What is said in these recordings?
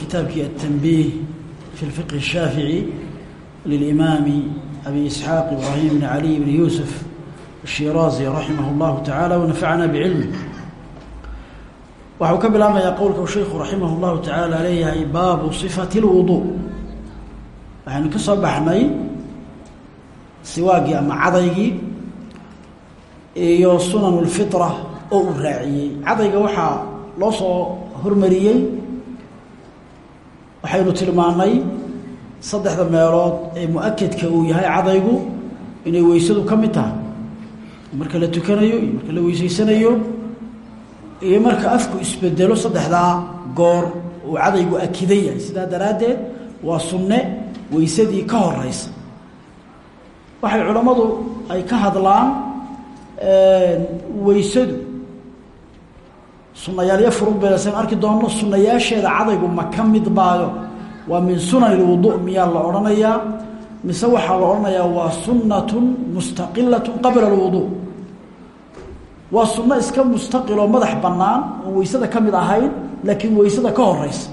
kitaabkii التنبيه في الفقه الشhاaفiعي للإمام أبي إسحاaq إبراهيم بن علي بن يوسف الشhيرازي رحimه الله taعالى ونفعna بعلمه waxau ka bilaabmayaa qowlka u sheiku raximah الlahu taعaalى leeyahay baabu صفaة الوضوء waxaynu ka soo baxnay siwaagii ama cadaygii iyo sunan الفiطرة oo uu raaciyey cadayga waxaa loo soo hormariyey waxaynu tilmaanay saddexda meelood ee mu'akadka uu yahay cadaygu inay weysadu ka mid tahay. Marka la tukanayo iyo marka la weysaysanayo iyo marka afku isbedelo saddexdaa goor uu cadaygu akidan yahay. Sidaa daraaddeed waa sunne weysadii ka horeysa waxay culammadu ay ka hadlaan weysadu sunayaalyo furud baysan arki doonno sunayaasheeda cadaygu ma ka mid baayo. Waa min sunan ilwudu miyaa la odhanayaa. Mise waxaa la odhanayaa waa sunnatun mustaqilatun qabla alwudu. Waa sunno iska mustaqiloo madax bannaan oon weysada ka mid ahayn laakiin weysada ka horeysa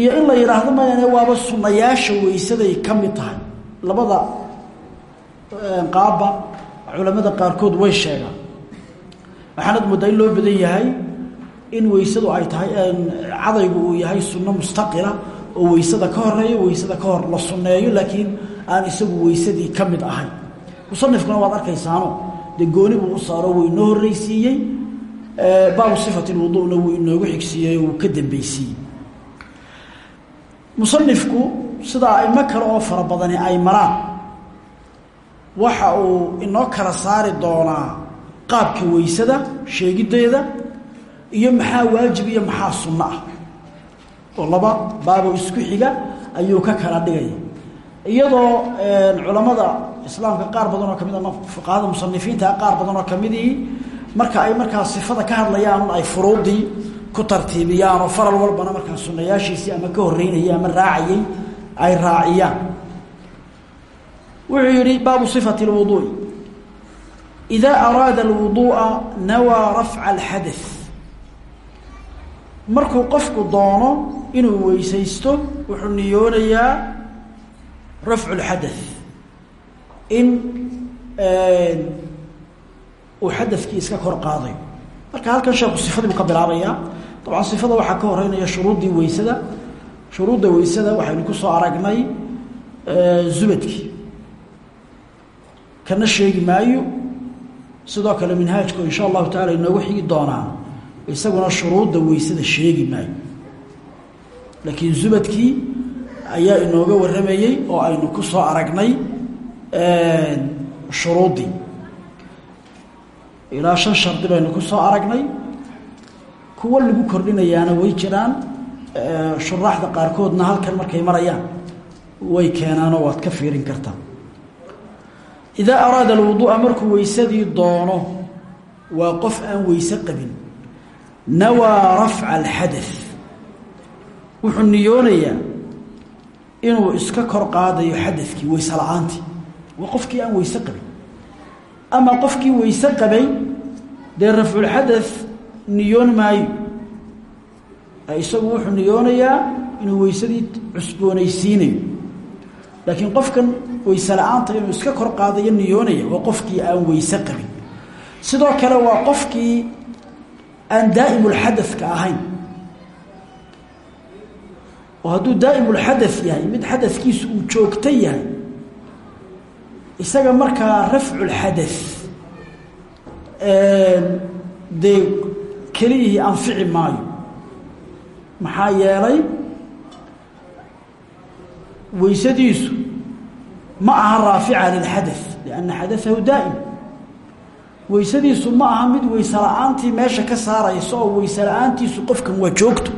iyo in la yidhaahdo mayane waaba sunayaasha weysaday ka mid tahay. Labada qaabba culamada qaarkood way sheegaan waxaanad moodaa in loo badan yahay in weysadu ay tahay cadaygu uu yahay sunno mustaqila oo weysada ka horeeyo weysada ka hor la sunneeyo laakiin aan isagu weysadii ka mid ahayn musanifkuna waad arkaysaano dee gooni buu u saaro wuu inoo horreysiiyey baabu sifati lwuduuna wuu inoogu xigsiiyey wuu ka dambeysiiyey musanifku sidaa aimo kale oo fara badani ay maraan waxa uu inoo kala saari doonaa qaabka weysada sheegideeda iyo maxaa waajib iyo maxaa sunno ah. Oo laba baabo isku xiga ayuu ka kala dhigaya iyadoo culammada islaamka qaar badan oo ka mid ama fuqahada musanifiinta qaar badan oo kamidii marka ay markaa sifada ka hadlayaan ay furuudii ku tartiibiyaan oo faral walbana markaa sunayaashiisii ama ka horeynayay ama raacayay ay raaciyaan. Wuxuu yihi baabu sifati lwuduui إda araada الwuduuءa nawaa rafca اlxadaث markuu qofku doono inuu weysaysto wuxuu niyoonayaa rafcu اlxadaث in uu xadakii iska kor qaadayo marka halkan sheeku sifadii buu ka bilaabayaa dabcan sifada waxaa ka horeynaya shuruuddii weysada shuruudda weysada waxaynu ku soo aragnay zubadkii kana sheegi maayo sidoo kale minhaajku insha allahu taala inoogu xigi doonaa isaguna shuruudda weysada sheegi maayo. Laakiin zubadkii ayaa inooga warramayey oo aynu ku soo aragnay shuruuddii. Ilaa shan shardi baynu ku soo aragnay. Kuwo lagu kordhinayaana way jiraan shuraaxda qaarkoodna halkan markay marayaan. Way keenaanoo waad ka fiirin kartaa idaa araada alwuduu'a markuu weysadii doono waa qof aan weyse qabin. Nawaa rafca alxadaث wuxuu niyoonayaa inuu iska kor qaadayo xadadkii weyse la'aantii waa qofkii aan weyse qabin. Ama qofkii weyse qabay dee rafculxadaث niyoon maayo. Isagu wuxuu niyoonayaa inuu weysadii cusboonaysiinayo laakiin qofkan weyse la'aanta inuu iska kor qaadayo niyoonaya waa qofkii aan weyse qabin. Sidoo kale waa qofkii aan daa'imulxadaka ahayn. Oo hadduu daa'imulxada yahay mid xadadkiisu uu joogto yahay isaga markaa rafculxada dee keliyihii anfici maayo. Maxaa yeelay weysadiisu ma aha raafica lilxada lianna xadaahu daa'im. Weysadiisu ma aha mid weyse la'aantii meesha ka saaraysa oo weyse la'aantiisu qofkan waa joogto.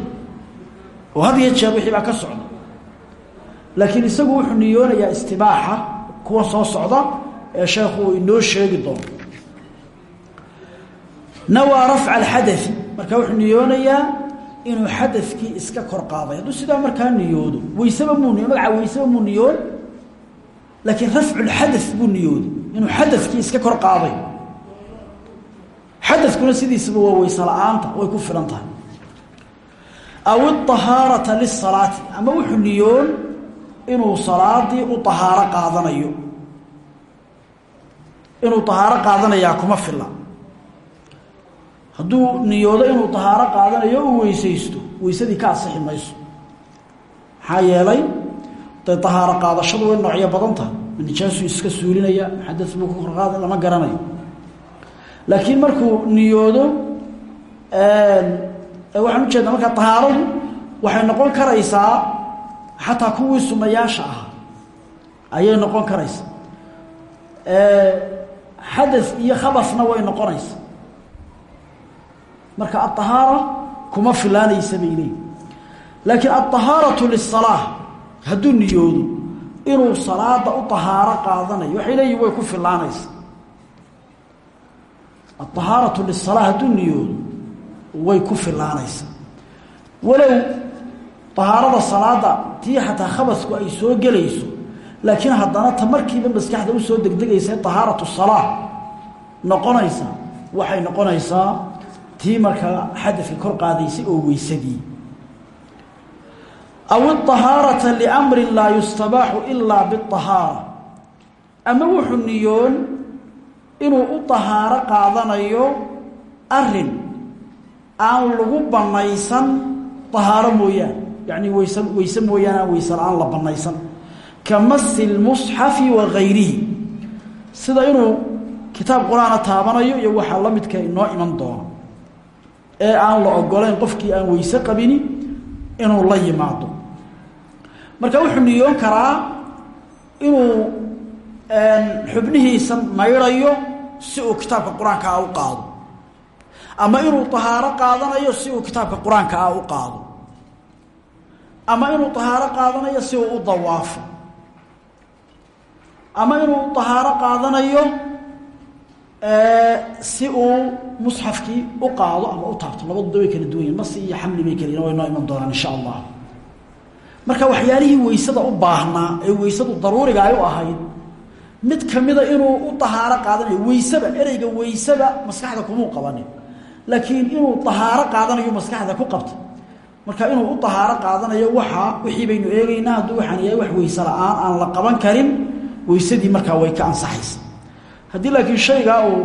Oo had iyo jeer wixii baa ka socda. Laakiin isagu wuxuu niyoonayaa istibaaxa kuwa soo socda ee sheekhu uu inoo sheegi doono. Nawaa rafca marka wuxuu niyoonayaa inuu xadakii iska kor qaaday. Hadduu sidaa markaa niyoodo weyseba muu niyo magaca weyseba muu niyoon laakiin rafcu lxada buu niyooday inuu xadakii iska kor qaaday. Xadakuna sidiisaba waa weyse la'aanta way ku filan tahay. Aw iطahaarata lisalaati ama wuxuu niyoon inuu salaadii u ahaaro qaadanayo. Inuu ahaaro qaadanayaa kuma fila hadduu niyoodo inuu ahaaro qaadanayo u weysaysto. Weysadii ka asixi mayso. Maxaa yeelay dee ahaaro qaadashadu way noocyo badan tahay. Nijaasu iska suulinaya xadad buu ka korqaada lama garanayo. Laakiin markuu niyoodo waxaan ujeedna markaa tahaaradu waxay noqon karaysaa xataa kuwii sunayaasha ahaa ayay noqon karaysaa. Xada iyo khabasna way noqonaysaa marka aلطahaara kuma filaanaysa bay leeyi laakiin aلطahaaraةu liلصalaaة hadduu niyoodo inuu salaada u طahaaro qaadanayo waxay leeyihin way ku filaanaysa aلطahaaraةu liلصalaaة hadduu niyoodo way ku filaanaysa walow طahaarada salaada tii xataa khabasku ay soo gelayso laakiin haddana ta markiiba maskaxda usoo degdegaysa طahaaraةu الصalaaة noqonaysa waxay noqonaysaa tii markaa xadadka kor qaadaysay oo weysadii aw iطahaarata liamrin laa yustabaaxu ilaa biاطahaara ama wuxuu niyoon inuu u طahaaro qaadanayo arin aan lagu banaysan طahaaro mooyaane yacni weyse weyse mooyaane aan weyse la-aan la banaysan ka masi اlmusxafi wa gayrihi sida inuu kitaab qur-aana taabanayo iyo waxaa la midka inoo iman doono ee aan la ogolayn qofkii aan weyse qabini inuu la yimaado. Marka wuxuu niyoon karaa inuu xubnihiisa maydhayo si uu kitaabka qur'aanka ah u qaado. Ama inuu tahaaro qaadanayo si uu kitaabka qur'aanka ah u qaado. Ama inuu tahaaro qaadanayo si uu u dawaafo. Ama inuu tahaaro qaadanayo si uu musxafkii u qaado ama u taabto labaduda way kala duwan yihiin masi xamli bay yihiin way noo iman doonaan insha allah. Marka waxyaalihii weysada u baahnaa ee weysadu daruuriga ay u ahayd mid kamida inuu u tahaaro qaadanayo weysaba ereyga weysaba maskaxda kumuu qabanin. Laakiin inuu tahaaro qaadanayo maskaxda ku qabta. Marka inuu u tahaaro qaadanayo waxaa wixii baynu eegaynaa hadduu yahay wax weyse la'aan aan la qaban karin weysadii markaa way ka ansaxaysa haddii laakiin shaygaa uu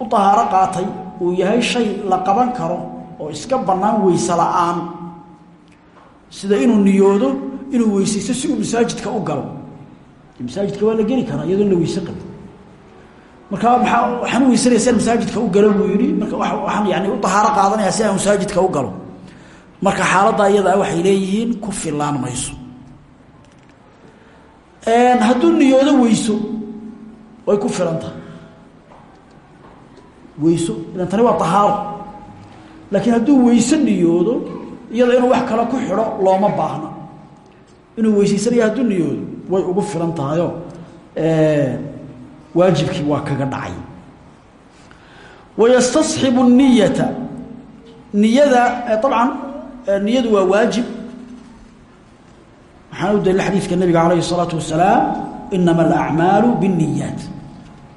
u tahaaro qaatay uu yahay shay la qaban karo oo iska bannaan weyse la'aan. Sida inuu niyoodo inuu weysaysto si uu masaajidka u galo. Masaajidka waa la geli karaa iyadoon la weyse qabin marka maaa waxaan u weysanaya si u galo buu yihi marka waxaan yani u tahaaro qaadanayaa si aan masaajidka u galo. Marka xaaladdaa iyadaa waxay leeyihiin ku filaan mayso. Hadduu niyoodo weyso way ku filan weyso ilan tani waa tahaaro laakiin hadduu weyso niyoodo iyada inuu wax kale ku xidho looma baahna inuu weysaysanaya hadduu niyoodo way ugu filan tahayo waajibkii waa kaga dhacay wayastasxibu niyata niyada abcan niyadu waa waajib waxaana u dalila xadiidka nabiga calayhi الsalaatu wasalaam inama alacmaalu biالniyaat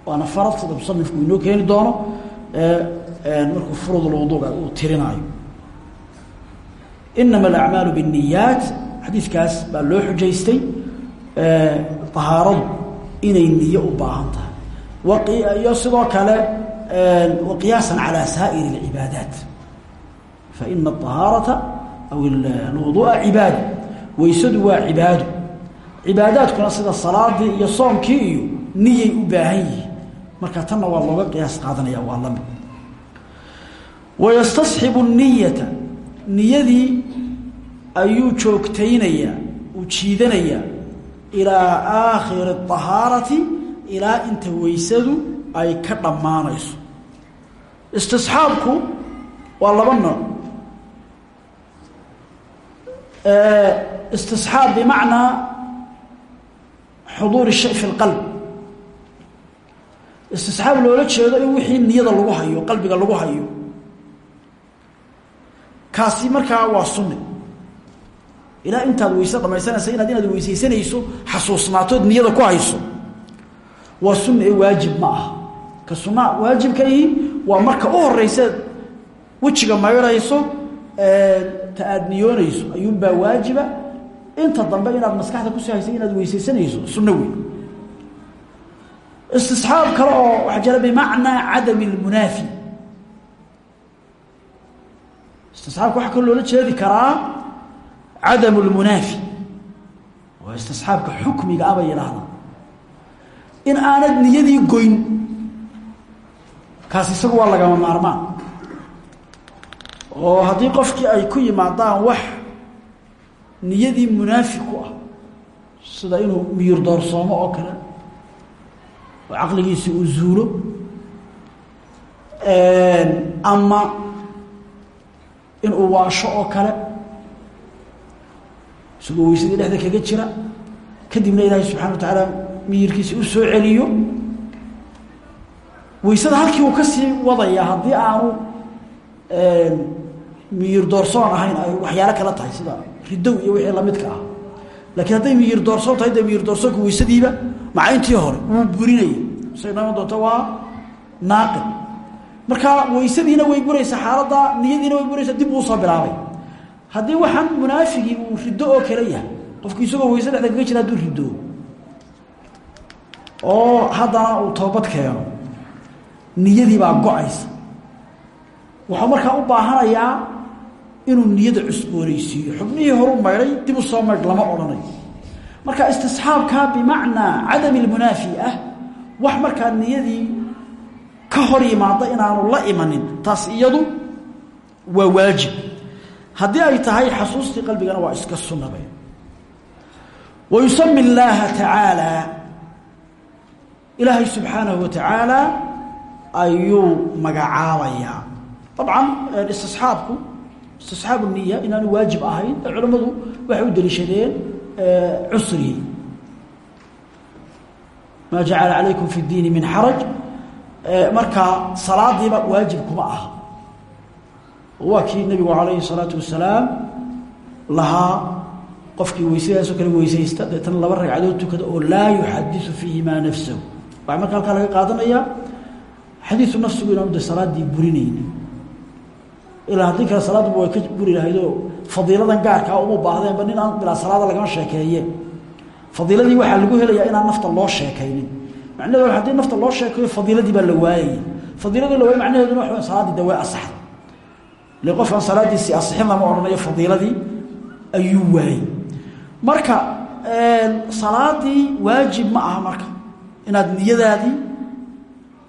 waana farad sida musanifku inoo keeni doono markuu furudulwuduuga uu tirinaayo inama alacmaalu biالniyaat xadiidkaas baa loo xujaystay طahaaradu inay niyo u baahan tahay iyo sidoo kale waqiyaasa calى saa'ir اlcibaadaat faina الطahaarata aw alwuduuءa cibaada weysadu waa cibaado cibaadaadkuna sida salaadii iyo soomkii iyo niyay u baahan yihiin marka tanna waa looga qiyaas qaadanaya waa la mid wayastasxibu niyata niyadii ayuu joogtaynayaa uu jiidanayaa ilaa aakhiri ahaarati ilaa inta weysadu ay ka dhammaanayso. Istisxaabku waa laba nooc. Istisxaab bimacnaa xuduur shay fi lqalb istisxaab loola jeedo in wixii niyada lagu hayo qalbiga lagu hayo. Kaasi markaa waa sunni ilaa intaad weyse dhamaysanaysa inaad inaad weysaysanayso xasuusnaatood niyada ku hayso. Waa sunna ee waajib ma aha. Ka sunna waajibka ihi waa marka u horeyseed wejiga mayrayso ta aad niyoonayso ayuunbaa waajiba. Inta dambe inaad maskaxda ku sii haysa inaad weysaysanayso sunno wey istisxaab kale oo waxaa jira bimacnaa cadami lmunaafi istisxaabka waxaa kaloo loola jeedi karaa cadamu lmunaafi waa istisxaabka xukmiga abay yidhaahdaa in aanad niyadii goyn kaas isagu waa lagama maarmaan oo haddii qofkii ay ku yimaadaan wax niyadii munaafi ku ah sida inuu miyir doorsoomo oo kale oo uu zuulo ama inuu waasho oo kale isagoo weysadii dhexda kaga jira kadibna ilaahay subxana wa tacaala miyirkiisi u soo celiyo weysada halkii uu ka sii wadaya haddii aanu miyir doorsoon ahayn ay waxyaalo kala tahay sida ridow iyo wixii lamidka ah. Laakiin hadday miyir doorsoon tahay dee miyir doorsoonka weysadiiba macayntii hore wuu burinaya say noman doonto waa naaqid. Marka weysadiina way buraysaa xaaladda niyadiina way buraysaa dib uu soo bilaabay. Haddii waxaan munaafigii uu riddo oo kale yahay qofku isagoo weyse dhexda kaga jira hadduu riddo oo haddana uu toobad keeno niyadii baa go'aysa. Wuxuu markaa u baahanayaa inuu niyada cusboonaysiiyo. Xubnihii horu maydhay dib u soo maydh lama odhanayo marka istisxaabkaa bimacnaa cadami lmunaafi ah wax markaa niyadii ka hor yimaada inaanu la imanin taas iyadu waa waajib. Haddii ay tahay xasuustii qalbigana waa iska sunnabe wa yusami illaaha tacaala ilaahay subxaanahu wa tacaala ayuu magacaabayaa dabcan istisxaabku istisxaabu niya inaanu waajib ahayn ee culammadu u daliishadeen cusri maa jacala calaykum fi اdiini min xaraj markaa salaadiiba waajib kuma aha waa kii nabigu calayhi الsalaatu wasalaam lahaa qofkii weysadaasoo kale weysaysta deetana laba ragcadood tukada oo laa yuxadiثu fiihimaa nafsahu waxaa marka halkaa laga qaadanayaa xadiiu nafsigu inaanu de salaadii burinayni ilaa haddii kale salaaduba way ka buri lahaydoo fadiiladan gaarkaa uma baahdeenba nin aan bilaa salaada lagama sheekeeye. Fadiiladii waxaa lagu helayaa inaan nafta loo sheekaynin. Macnaheedu haddii nafta loo sheekayo fadiiladii baa la waayaya fadiiladii la waayay macnaheeduna waxa salaaddii de way asaxday ile qof aan salaadiisii asixin lama odhanayo fadiiladii ayuu waayey marka salaadii waajib ma aha marka. Inaad niyadaadii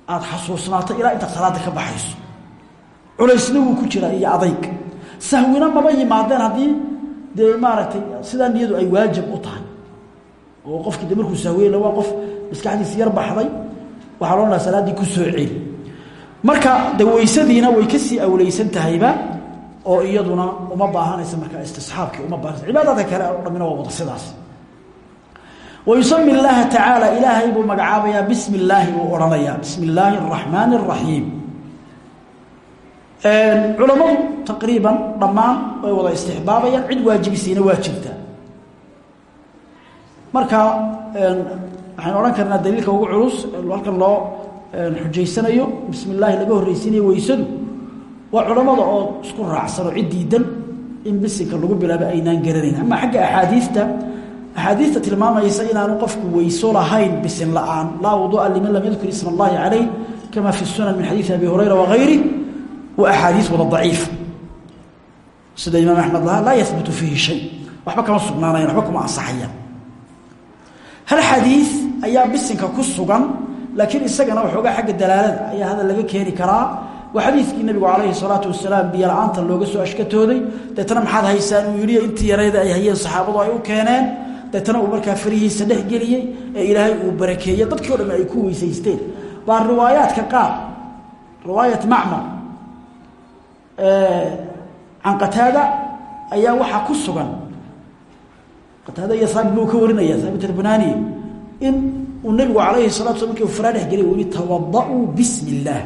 aada xasuusnaato ilaa intaad salaada ka baxayso culaysna wuu ku jiraa iyo adayg sahwina maba yimaadeen haddii dee maaragtay sidaa niyadu ay waajib u tahay. Oo qofkii de markuu sahweyla waa qof maskaxdiisi yar baxday waxaa loo dhaha ku soo celi. Marka de weysadiina way ka sii awleysan tahayba oo iyaduna uma baahanaysa markaa istisxaabkii uma baahanaysa. Cibaadada kale o dhamina waa wada sidaas. Wayusami illaaha tacaala ilaahay buu magacaabayaa bismi illaahi buu odhanayaa bismi culammadu taqriiban dhammaan way wada istixbaabayaan cid waajibisiina waa jirtaa marka waxaynu odhan karnaa daliilka ugu culus halkan loo xujaysanayo bismi laga horreysiinayo weysadu waa culammada oo isku raacsan oo cid in bisinka lagu bilaabo aynaan garanayn. Ama xagga axaadiista axaadiista tilmaamaysa inaanu qofku weyso lahayn bisin la'aan. Laa lam yadkur isma allahi kama fi sunan min xadiidi abi hurayra wagayri waa axaadiis wada daciifa sida imaam axmed lahaa laa yahbutu fiihi shay. Waxba kama sugnaanayan waxba kuma ansaxayaan hal xadiis ayaa bisinka ku sugan laakiin isagana waxoogaa xagga dalaalada ayaa hadal laga keeni karaa. Waa xadiidkii nabigu calayhi salaatu wasalaam biyo la'aanta looga soo ashkatooday. Deetana maxaad haysaan uu yidhi intii yarayda ay hayeen saxaabadu ay u keeneen. Deetana uu markaa farihiisa dhex geliyey ee ilaahay uu barakeeyey. Dadkii o ay ku weysaysteen. Baa riwaayaadka qaar riwaayat can qataada ayaa waxaa ku sugan qataada iyo saabit buu ka warinaya saabit albunani in uu nabigu alayhi salatu sla markii faraa dhex gelay uu yihi tawada-uu bismi illaah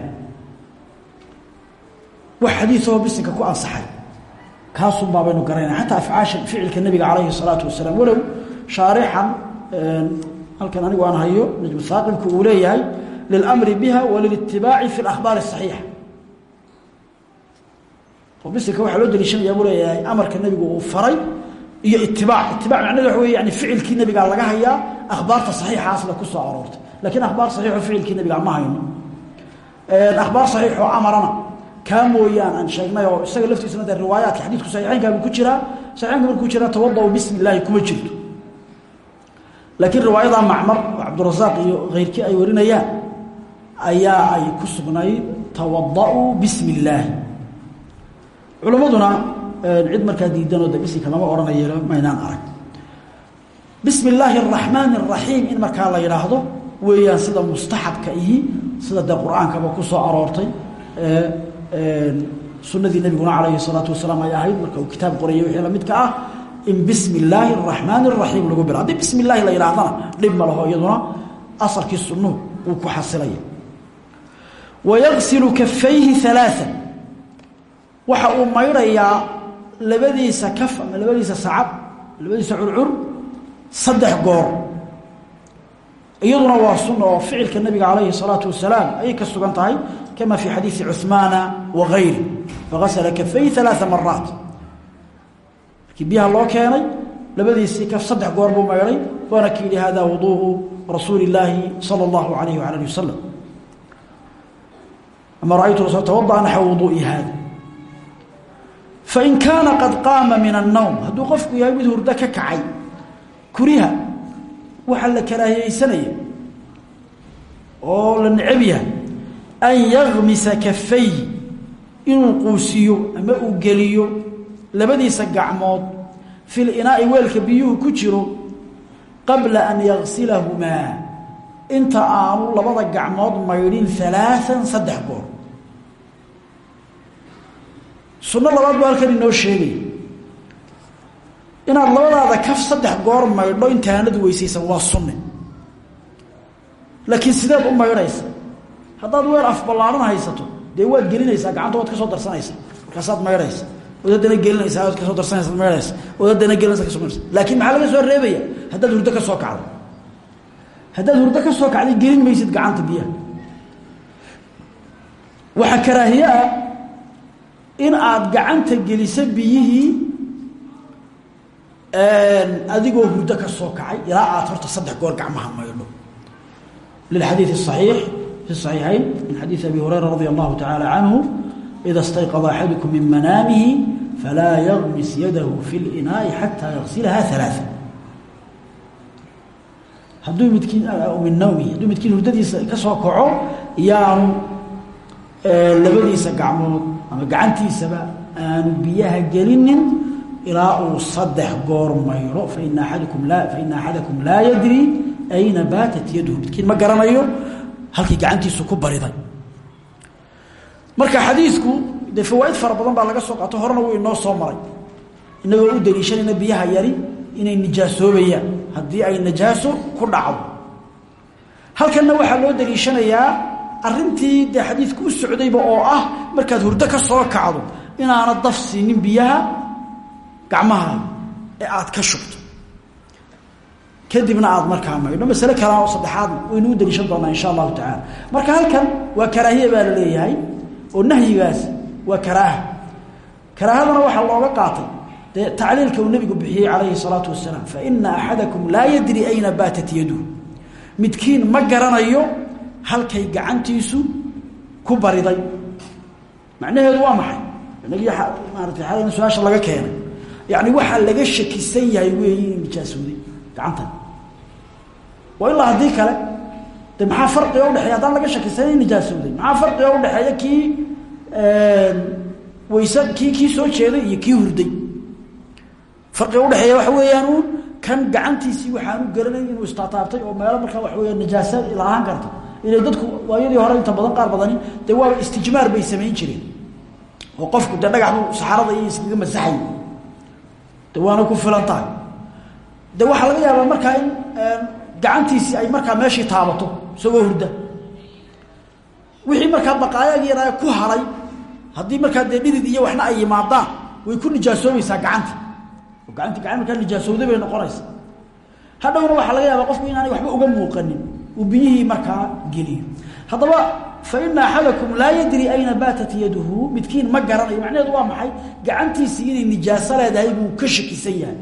wax xadiioo bisinka ku ansaxay kaasun baabaynu garanayna xataa afcaasha ficilka nabiga calayhi salaatu wasalaam walow shaarixan halkan anigu aan hayo najmu haaqibku uu leeyahay lilamri biha walilitibaaci fi اlakhbaar الصaxiixa oo bisinka waxaa loo daliishanaya buu leeyahay amarka nabigu uu faray iyo itibaac. Itibac macnahedu waxa wey yani ficilkii nabigaa laga hayaa akhbaarta saxiixaasna ku soo aroortay. Lakiin akhbaar saxiixo ficilkii nabiga ma hayno akhbaar saxiixoo amarana. Kaa mooyaan aan sheegnay oo isaga laftiisuna dee riwaayaadka xadiidku saxiixeynkaabuu ku jiraa. Saxiixeynka markuu jiraa tawada-u bismi illaahi kuma jirto. Laakiin riwaayada macmar cabdurasaaq iyo keyrkii ay warinayaan ayaa ay ku sugnayd tawada-uu bismi illaahi culimmaduna cid markaa diidanoo de bisinka lama odhanayo maynaan arag. Bismi illaahi araxmaani in markaa la yidhaahdo weeyaan sida mustaxabka ihi sida dee qur'aankaba ku soo aroortay sunadii nabiguna calayhi salaatu wasalaam ay ahayd marka uu kitaab qorayay wixii lamidka ah in bismi illaahi araxmaani araxiim lagu bilo haddii bismi illaahi la yidhahdana dhib ma laho iyaduna asalkii sunnuhu wuu ku xasilaya wayagsilu kafayhi alaaan waxa uu maydhayaa labadiisa kaf ama labadiisa sacab labadiisa curcur saddex goor. Iyaduna waa sunna oo ficilka nabiga calayhi salaatu wasalaam ayay ka sugan tahay kama fii xadiidi cumaana wa gayri faasla kafay alaaa maraat markii biyaha loo keenay labadiisii kaf saddex goor buu maydhay waana ki yihi hada wuduu'u rasuuli illaahi sala allahu alayhi waala ali wasalam ama raaytu rasul tawadaa naxwa wuduu'i hada fain kaana qad qaama min الnowm hadduu qofku yahay mid hurdo ka kacay kuriha waxaa la karaahiyeysanaya oo la necab yahay an yagmisa kafay inuu quusiyo ama uu geliyo labadiisa gacmood fi linaai weelka biyuhu ku jiro qabla an yagsilahumaa inta aanu labada gacmood maydhin alaaan saddex goor sunno labaad baa halkan inoo sheegaya inaad labadaada kaf saddex goor maydho intaanad weysaysan waa sunne laakiin sideed u maydhaysa. Haddaad weer af ballaaran haysato dee waad gelinaysaa gacanta waad ka soo darsanaysaa markaasaad maydhaysa. Ood haddana gelinaysaa waad ka soo darsanaysa maydhaysa. Ood haddana gelinaysa kaso maydhaysa. Laakiin maxaa laga soo reebaya? Haddaad hurdo ka soo kacdo. Haddaad hurdo ka soo kacday gelin maysid gacanta biyaha. Waxaa karaahiye ah in aad gacanta geliso biyihii adigoo hurdo ka soo kacay ilaa aad horta saddex goor gacmaha maydho lilxadiidi الصaxiix fi صaxiixayn min xadiidi abi hurayra radi allahu taعala canhu ida اstayqada axadukum min manaamihi falaa yagmis yadahu fi اlinaaءi xataa yagsilaha ثalaaثa hadduu midkiin min nawmihi hadduu midkiin hurdadiisa ka soo kaco yaanu labadiisa gacmood ama gacantiisaba aanu biyaha gelinin ilaa uu saddex goor mayro faina axadakum laa yadri ayna baatat yaduhu midkiin ma garanayo halkii gacantiisu ku bariday. Marka xadiidku dee fawaaid fara badan baa laga soo qaato horena wuu inoo soo maray. Inagoo u daliishanayna biyaha yari inay nijaasoobayaan. Haddii ay najaaso ku dhacdo. Halkanna waxaa loo daliishanayaa arintii dee xadiidku u socdayba oo ah markaad hurdo ka soo kacdo inaana daf siinin biyaha gacmaha ee aad ka shubto. Kadibna aad markaa maydho. Masale kale oo saddexaadna waynu u daliishan doonaa insha allahu tacaala. Marka halkan waa karaahiya baa leeyahay oo nahyigaas waa karaaha. Karaahadana waxaa looga qaatay dee tacliilka uu nebigu bixiyey calayhi salaatu wasalaam faina axadakum laa yadri ayna baatat yaduhu. Midkiin ma garanayo halkay gacantiisu ku bariday. Macnaheedu waa maxay? Inagii maarata xalayna su'aasha laga keenay. Yacni waxaa laga shakisan yahay weeyi inay nijaasooday gacantan. Waa ilaa kale de maxaa farqiga udhexeeya haddaan laga shakisan in nijaasooday maxaa farqiga udhexeeya kii wayse kii kii soo jeeday iyo kii hurday? Farqiga udhexeeya waxa weeyaan kan gacantiisii waxaanu garanay inuu istaataabtay oo meelo markaa waxa weya nijaasa ilaahaan karta inay dadku waayadii hore inta badan qaar badani dee waa istijmaar bay samayn jireen. Oo qofku dee dhagaxdu saxarada iyo iskaga masaxay. De ku filan tahay. De laga yaabaa markaa in gacantiisii ay markaa meeshii taabato isagoo hurda. Wixii markaa baqaayagii yaraa ku haray haddii markaa dee iyo waxna ay yimaadaan way ku nijaasoobaysaa gacanti. Oo gacanti gacan markaa nijaasowday bay noqonaysa hadhowna waxaa laga yaabaa qofku inaanay waxba uga muuqanin uu biyihii markaa geliyo haddaba fa ina axadakum laa yadri ayna baatat yaduhu midkiin ma garanayo macnaheedu waa maxay? Gacantiisii inay nijaaso leedahay buu ka shakisan yahay.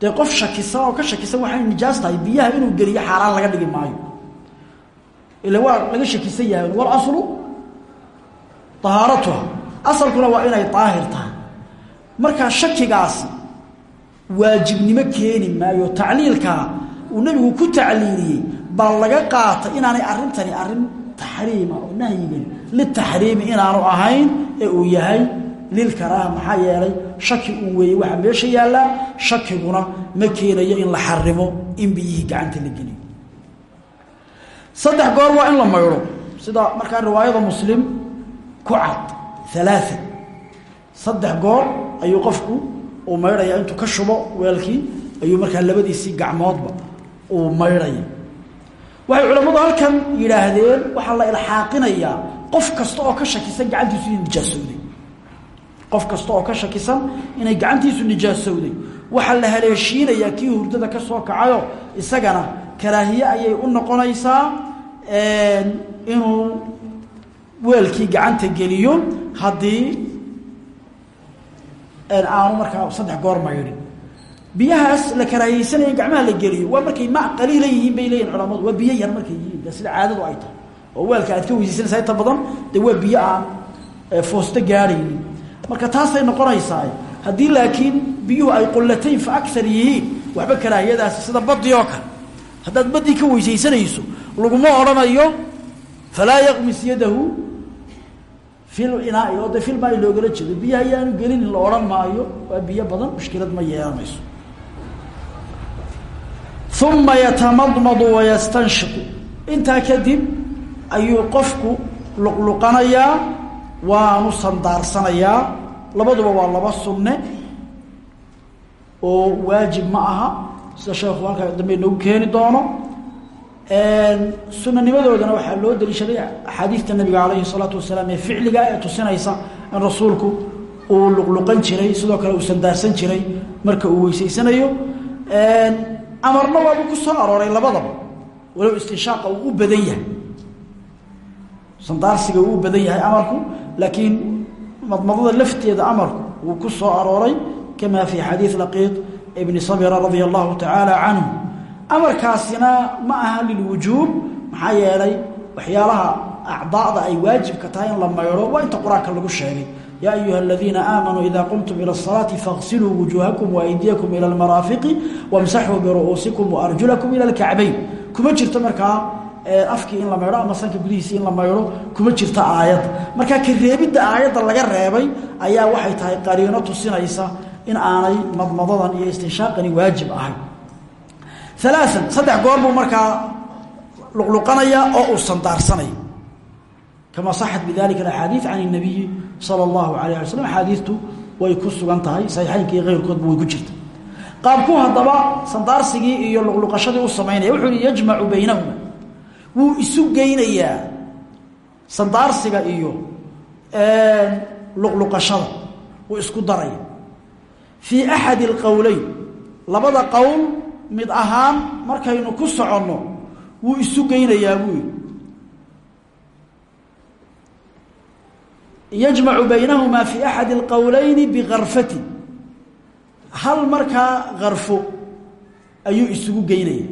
Dee qof shakisan oo ka shakisan waxay nijaas tahay biyaha inuu geliyo xaaraan laga dhigi maayo. Ila waa laga shakisan yahay walaslu ahaaratuha asalkuna waa inay daahir tahay. Markaa shakigaasi waajibnimo keeni ku tacliiliyey baa laga qaatay inaanay arrintani arrin taxriima oo nahyigan litaxriimi inaanu ahayn ee uu yahay lilkaraaha maxaa yeelay shaki uu weeye waxaa meesha yaallaa shakiguna ma keenayo in la xarimo in biyihii gacanta la geliyo. Saddex goor waa in la maydho sida markaa riwaayada muslim ku cad alaaa saddex goor ayuu qofku uu maydhaya intuu ka shubo weelkii ayuu markaa labadiisii gacmoodba uu maydhaya waxay culammadu halkan yidhaahdeen waxaa la ilxaaqinayaa qof kasta oo ka shakisan gacantiisu inay nijaasowday. Qof kasta oo ka shakisan inay gacantiisu nijaasowday. Waxaa la haleeshiinayaa kii hurdada ka soo kacayo isagana karaahiye ayay u noqonaysaa inuu weelkii gacanta geliyo haddii aanu markaa saddex goor maydhin biyahaas la karaahiyeysanaya in gacmaha la geliyo. Waa markay ma qaliila yihiin bay leeyihiin culamadu waa biyo yar markay yihiin. De sida caadadu ay tahay. Oo weelka aad ka weysaysanaysaa inta badan dee waa biyo aan foosto gaadhaynin marka taasay noqonaysaa haddii laakiin biyuhu ay qullatayn fa agar yihiin waxba karaahiyadaasi sida badii oo kale. Haddaad badii ka weysaysanayso laguma odhanayo falaa yaqmis yadahu fil inaai. Oo de filmaa loogala jeedo. Biyaha ayaanu gelinin la odhan maayo. Waa biyo badan mushkilad ma yeelanayso uma yatamadmadu wayastanshiqu intaa kadib ayuu qofku luqluqanayaa waanu sandaarsanayaa labaduba waa laba sunne oo waajib ma aha sida sheekhu halkaa dambe keeni doono sunanimadoodana waxaa loo daliishaday axaadiidta nabiga calayhi salaatu wasalaam ee ficliga ee tusinaysa in rasuulku uu luqluqan jiray sidoo kale uu sandaarsan jiray marka uu weysaysanayo amarna waabuu ku soo arooray labadaba walow istinshaaqa uu u badan yahay. Sandaarsiga uu u badan yahay amarku laakiin madmadada lafteeda amarku wuu ku soo arooray kama fi xadiid laqiid ibni sabira radia allahu tacaala canhu. Amarkaasina ma aha lilwujuub maxaa yeelay waxyaalaha acdaada ay waajibka tahay in la maydho waa inta qur'aanka lagu sheegay yaa ayuha aladiina aamanuu ida qumtum ila asalaati faغsiluu wujuuhakum waaydiyakum ila almaraafiqi wamsaxuu biru'uusikum waarjulakum ila alkacbayn kuma jirto markaa afkii in la maydho ama sanka gudihiisii in la maydho kuma jirto aayadda markaa ka reebidda aayadda laga reebay ayaa waxay tahay qariino tusinaysa in aanay madmadadan iyo istinshaaqani waajib ahayn alaaan saddex goor buu luqluqanaya oo uu sandaarsanaya kama saxat bidalika axaadiid can اnabiyi sala اllahu alayh ala slam axaadiistu way ku sugan tahay saxiixaynka iyo keyrkoodba way ku jirta qaabkuu haddaba sandaarsigii iyo luqluqashadii u samaynaya wuxuu hi yajmacu baynahuma. Wuu isu geynayaa sandaarsiga iyo luqluqashada wuu isku daraya. Fii axadi اlqowleyn labada qowl mid ahaan markaynu ku soconno wuu isu geynayaa buu yajmacu baynahuma fi axadi اlqowleyni bikarfati hal markaa karfo ayuu isugu geynaya.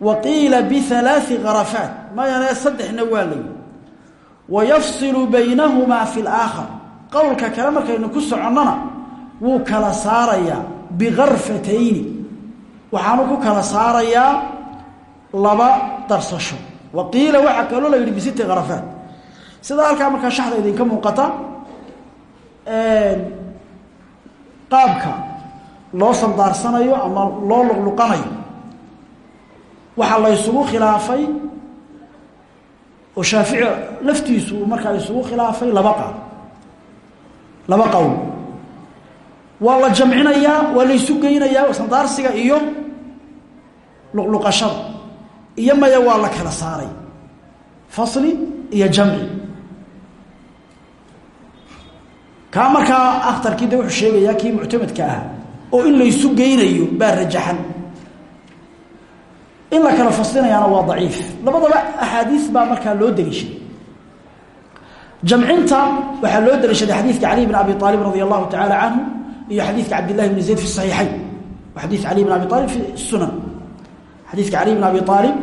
Wa qiila bialaai karafaat mayanee saddexna waa layi wa yafsilu baynahumaa fi laakhar qowlka kale markaynu ku soconnona wuu kala saarayaa bikarfatayni waxaanu ku kala saarayaa laba darsasho. Wa qiila waxaa kaloo la sidaa halkaa markaa shaxda idinka muuqata qaabka loo sandaarsanayo ama loo luqluqanayo waxaa la ysugu khilaafay oo shaafici laftiisu uu markaa isugu khilaafay laba qaab laba qowl waa la jamcinayaa waa la geynayaa sandaarsiga iyo luqluqashada iyo maya waa la kala saaray fasli iyo jamci kaa markaa akhtarkii de wuxuu sheegayaa kii muctamadka ah oo in laysu geynayo baa rajaxan. In la kala faslinayaana waa daciif. Labadaba axaadiis baa markaa loo deliishaday jamcinta waxaa loo deliishaday xadiidka cali bn abi aalib radi allahu tacaala iyo xadiidka cabdillahi bni zayd fi saxiixayn. Xadiid cali bn abi aalib fi sunan. Xadiidka cali bn abi aalib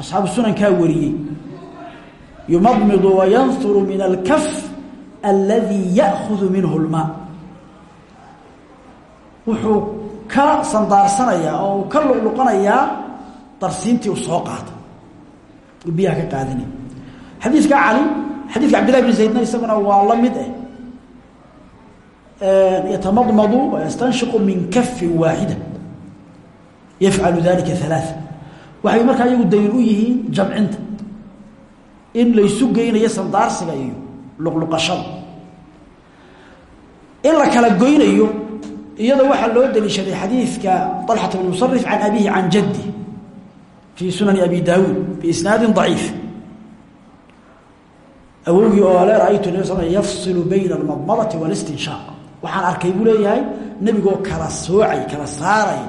asxaabu sunankaa wariyey. Yumadmidu wayanhuru min alkaf aladi ya'hudu minhu lmaa wuxuu ka sandaarsanayaa oo uu ka luqluqanayaa darsiintii uu soo qaatay uu biyaha ka qaadinay xadiidka cali xadiidka cabdillahi bn zaydna isaguna waa la mid eh. Yatamadmadu wayastanshiqu min kafin waaxida yafcalu dalika alaaa waxay markaa iyagu daliil u yihiin jamcinta. In laysu geynayo sandaarsiga iyo luqluqashada in la kala goynayo iyada waxaa loo daliishaday xadiidka طalxat bn musarif can abihi can jaddi fii sunani abi daawuud biisnaadin ضaciif awowgii oo ale raaytu nabi sl yafsilu bayna almadmadati wاlistinshaaq waxaan arkay buu leeyahay nebigoo kala soocay kala saaray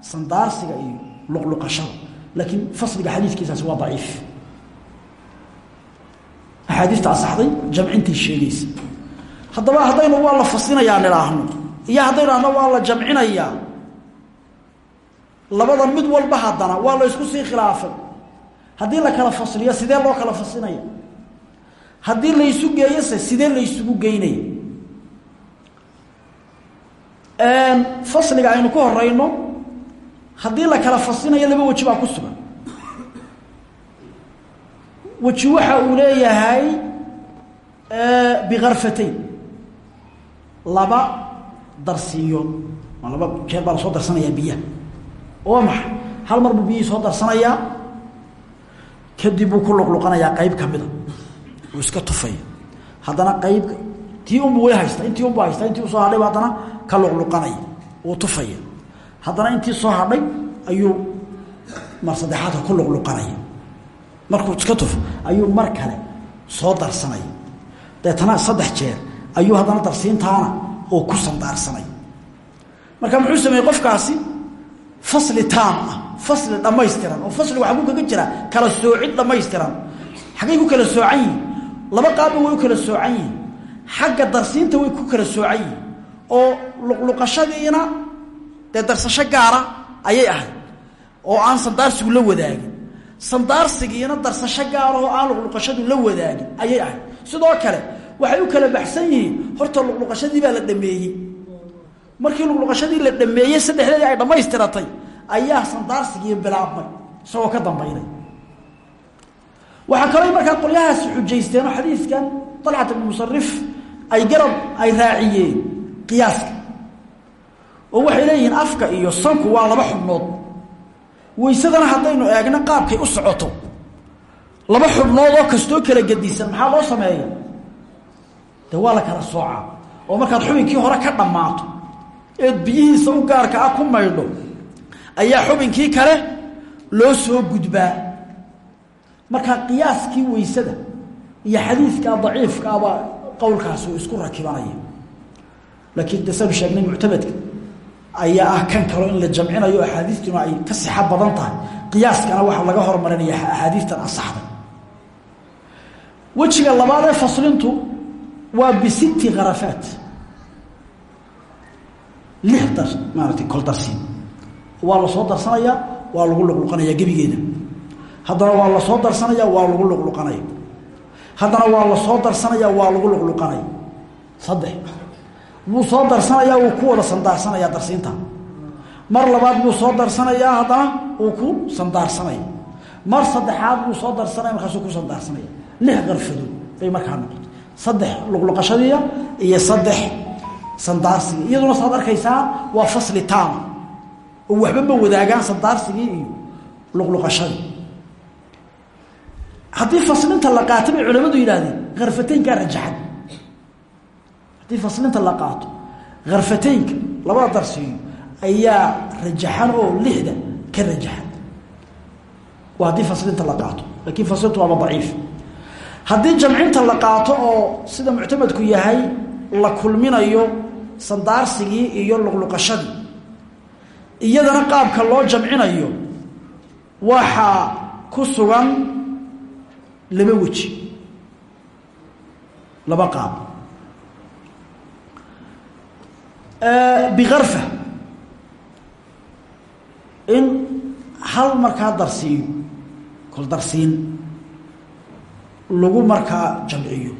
sandaarsiga iyo luqluqashada laakiin fasliga xadiidkiisaasi waa daciif axaadiista asaxday jamcintii sheegaysa. Haddaba haddaynu waa la fasinayaa nidhaahno iyo haddaynu ahno waa la jamcinayaa. Labada mid walba haddana waa la ysku sii khilaafay. Haddii la kala fasliyo sidee loo kala fasinaya? Haddii laysu geeyose sidee laysugu geynaya? Fasliga aynu ku horeyno haddii la kala fasinayo laba weji ku sugan weji waxa uu leeyahay bikarfatayn laba darsiiyood ma laba jeer baa soo darsanayaa biyaha? Oo maxay? Hal mar buu biyihii soo darsanayaa? Kadib buu ku luqluqanayaa qeyb kamida uu iska tufaya haddana qeyb tii unbu way haysta intii unbu haysta intii u soo hadhay haddana ka luqluqanaya uu tufaya haddana intii soo hadhay ayuu mar saddexaadka ku luqluqanaya markuu iska tufo ayuu mar kale soo darsanaya deetana saddex jeer ayuu haddana darsiintaana oo ku sandaarsanay. Marka muxuu sameeyey qofkaasi? Fasli taam ah dhammaystiran oo fasli waxaa ku kaga jira kala soocid dhammaystiran. Xaggay ku kala soocan yihiin laba qaabba way u kala soocan yihiin xagga darsiinta way ku kala soocan yihiin oo luqluqashadiina dee darsasho gaara ayay ahayd oo aan sandaarsigu la wadaagin sandaarsigiina darsasho gaara oo aan luqluqashadu la wadaagin ayay ahayd. Sidoo kale waxay u kala baxsan yihiin horta luqluqashadii baa la dhameeyey. Markii luqluqashadii la dhameeyey saddexdeedii ay dhammaystiratay ayaa sandaarsigii bilaabmay isagoo ka dambaynay. Waxaa kaloo markaa qolyahaasi xujaysteenoo xadiidkan alcat ibnu musarif ay garab ay raaciyeen qiyaaska. Oo waxay leeyihiin afka iyo sanku waa laba xubnood waysadana haddaynu eegno qaabkay u socoto. Laba xubnood oo kastoo kala gedisan maxaa loo sameeya de waa la kala soocaa. Oo markaad xubinkii hore ka dhammaato eed biyihiisa u gaarka ah ku maydho ayaa xubinkii kale loo soo gudbaa. Markaa qiyaaskii waysada iyo xadiidkaa daciifkaaba qowlkaasi uu isku rakibanaya. Laakiin de sanu sheegnay muctamadka ayaa ah kan kalo in la jamcinayo axaadiistuna ay ka sixo badan tahay. Qiyaaskana waxaa laga hormarinaya axaadiistan asaxday wejiga labaad ee faslintu waa bisitti kharafaat lix dar maaratay kol darsiin. Waa la soo darsanayaa waa lagu luqluqanayaa gebigeeda. Haddana waa la soo darsanaya waa lagu luqluqanaya. Haddana waa la soo darsanaya waa lagu luqluqanaya. Saddex wuu soo darsanayaa wuu ku wada sandaarsanaya darsiinta. Mar labaad buu soo darsanayaa haddana uu ku sandaarsanaya mar saddexaad buu soo darsanaya markaasuu ku sandaarsanaya lix qarfadood bay markaa noqotay. Saddex luqluqashadiiya iyo saddex sandaarsiga. Iyaduna saad arkaysaa waa fasli taama oo waxba ma wadaagaan sandaarsigii iyo luqluqashadii. Haddii faslinta la qaato bay culamadu yidhahdeen karfateynkaa rajaxan haddii faslinta la qaato karfateynka labada darsiiyo ayaa rajaxan oo lixda ka rajaxan. Waa haddii la qaato laakiin faslintu waaba daciif. Haddii jamcinta la qaato oo sida muctamadku yahay la kulminayo sandaarsigii iyo luqluqashadii iyadana qaabka loo jamcinayo waxaa ku sugan laba weji laba qaab bikarfa in hal markaa darsiiyo kol darsiin lagu markaa jamciyo.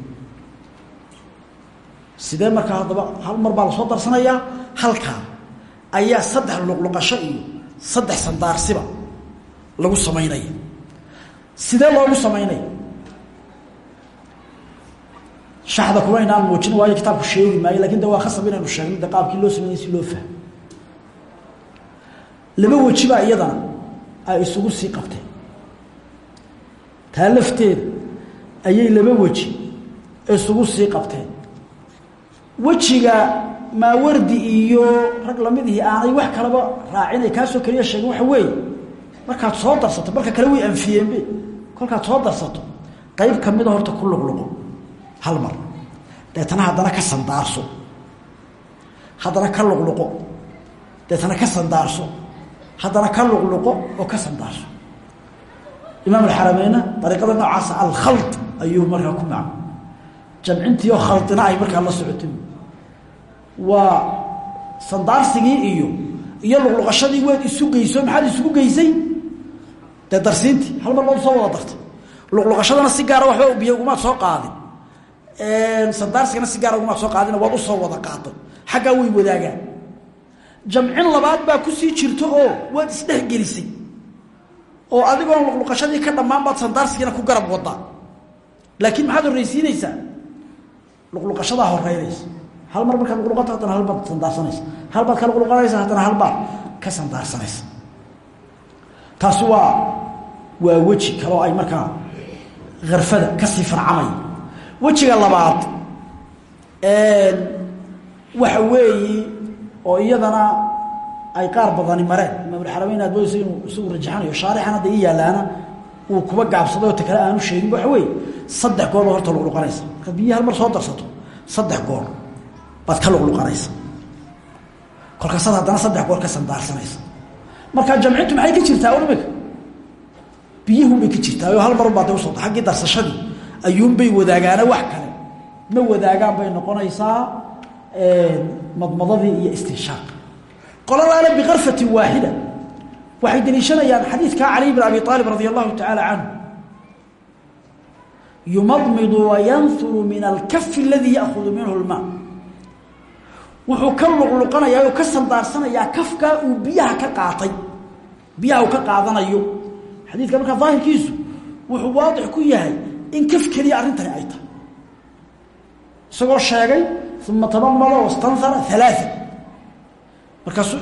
Sidee markaa haddaba hal mar baa la soo darsanayaa? Halkaa ayaa saddex luqluqasho iyo saddex sandaarsiba lagu samaynaya sidee loogu samaynaya shaxda kuma inaan muujin waayo kitaabku sheegi maayo laakiin de waa khasab inaynu sheegno de qaabkii loo sameynay si loo fahmo laba weji iyadana ay isugu sii qabteen taa lafteeda ayay laba weji isugu sii qabteen wejiga maawardi iyo rag lamidihii aanay wax kalaba raacinay kaasoo keliya sheegin waxa weeye markaad soo darsato marka kale way anfiyeenbe kolkaad soo darsato qayb kamida horta ku luqluqo hal mar. Deetana haddana ka sandaarso. Haddana ka luqluqo. Deetana ka sandaarso. Haddana ka luqluqo oo ka sandaarso. Imaam alxarameyna dariiqada noocaasa alkhald ayuu markaa ku maca jamcintii oo khaldina ay markaa la socotay waa sandaarsigii iyo iyo luqluqashadii waad isu geyso maxaad isugu geysay? Dee darsiintii hal mar baad soo wada dartay. Luqluqashadana si gaara waxba biyo ugumaad soo qaadin sandaarsigana si gaara ugumaad soo qaadina waad u soo wada qaaday xaggaa way wadaagaan. Jamcin labaad baa ku sii jirto oo waad isdhexgelisay. Oo adigoon luqluqashadii ka dhammaan baad sandaarsigiina ku garab wadaa laakiin maxaad horreysiinaysaa luqluqashadaa horeynaysa hal mar markaad luqluqato haddana hal baad sandaarsanaysa hal baad ka luqluqanaysa haddana hal baad ka sandaarsanaysa taasi waa waa weji kaloo ay markaa karfada ka sii farcamay wejiga labaad waxa weeyi oo iyadana ay qaar badani mareen. Imaamulxarameyn aad moodaysa inuu isagu rajaxanayo shaarixan hadda ii yaalaana uu kuba gaabsaday oo kale aanu sheegin waxa weeye saddex goor baa horta luqluqanaysa markaad biyihi hal mar soo darsato saddex goor baad ka luqluqanaysa kolkaasaad haddana saddex goor ka sandaarsanaysa. Markaa jamcintu maxay ka jirtaa imika biyihunbay ka jirtaa oo hal marunbaa de u soo aggii darsashadii ayuunbay wadaagaana wax kale. Ma wadaagaan bay noqonaysaa madmadadii iyo istinshaaq qoladaana bikarfatin waaxida waxay deliishanayaan xadiidkaa cali bn abi aalib radi allahu tacaala canhu yumadmidu wayanuru min alkafi aladii yaahudu minhu lmaa wuxuu ka luqluqanayaa oo ka sandaarsanayaa kafkaa uu biyaha ka qaatay. Biyaha uu ka qaadanayo. Xadiidka markaa daahirkiisu wuxuu waadix ku yahay in kaf keliya arrintani ay tahay isagoo sheegay uma tamadmada wastanhara alaaa markaasu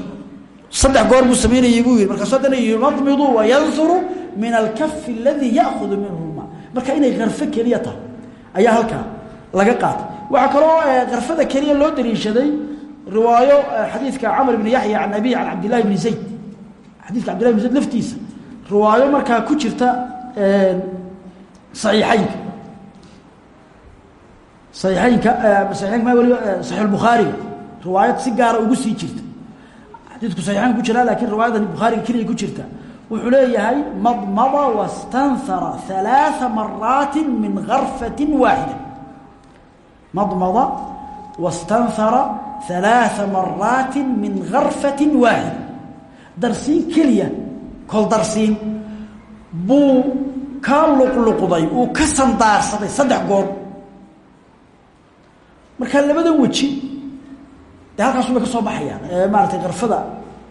saddex goor buu samaynayay buu yihi markaasu haddana yumadmidu wayanuru min alkafi aladii yaahudu minhu lmaa marka inay karfo keliya tahay ayaa halkaa laga qaatay. Waxaa kaloo karfada keliya loo daliishaday riwaayo xadiidka camr bn yaxya can abi can cabdillahi bni zayd. Xadidka cabdillahi bn zayd laftiisa. Riwaayo markaa ku jirta saxiixeynka saxiixeynka saxiixeynka ma waliba saxiix bukhaariga riwaayad si gaara ugu sii jirta xadiidku saxiixeyn ku jira laakiin riwaayadan bukhaariga keliya ku jirta wuxuu leeyahay madmada wastanhara ثalaaثa maraati min garfati waaxida madmada wastanhara ثalaaثa maraati min garfati waaxida darsiin keliya kol darsiin buu ka luqluqday uu ka sandaarsaday saddex goor. Markaa labada weji dee halkaas bay ka soo baxayaan? Maaratay karfada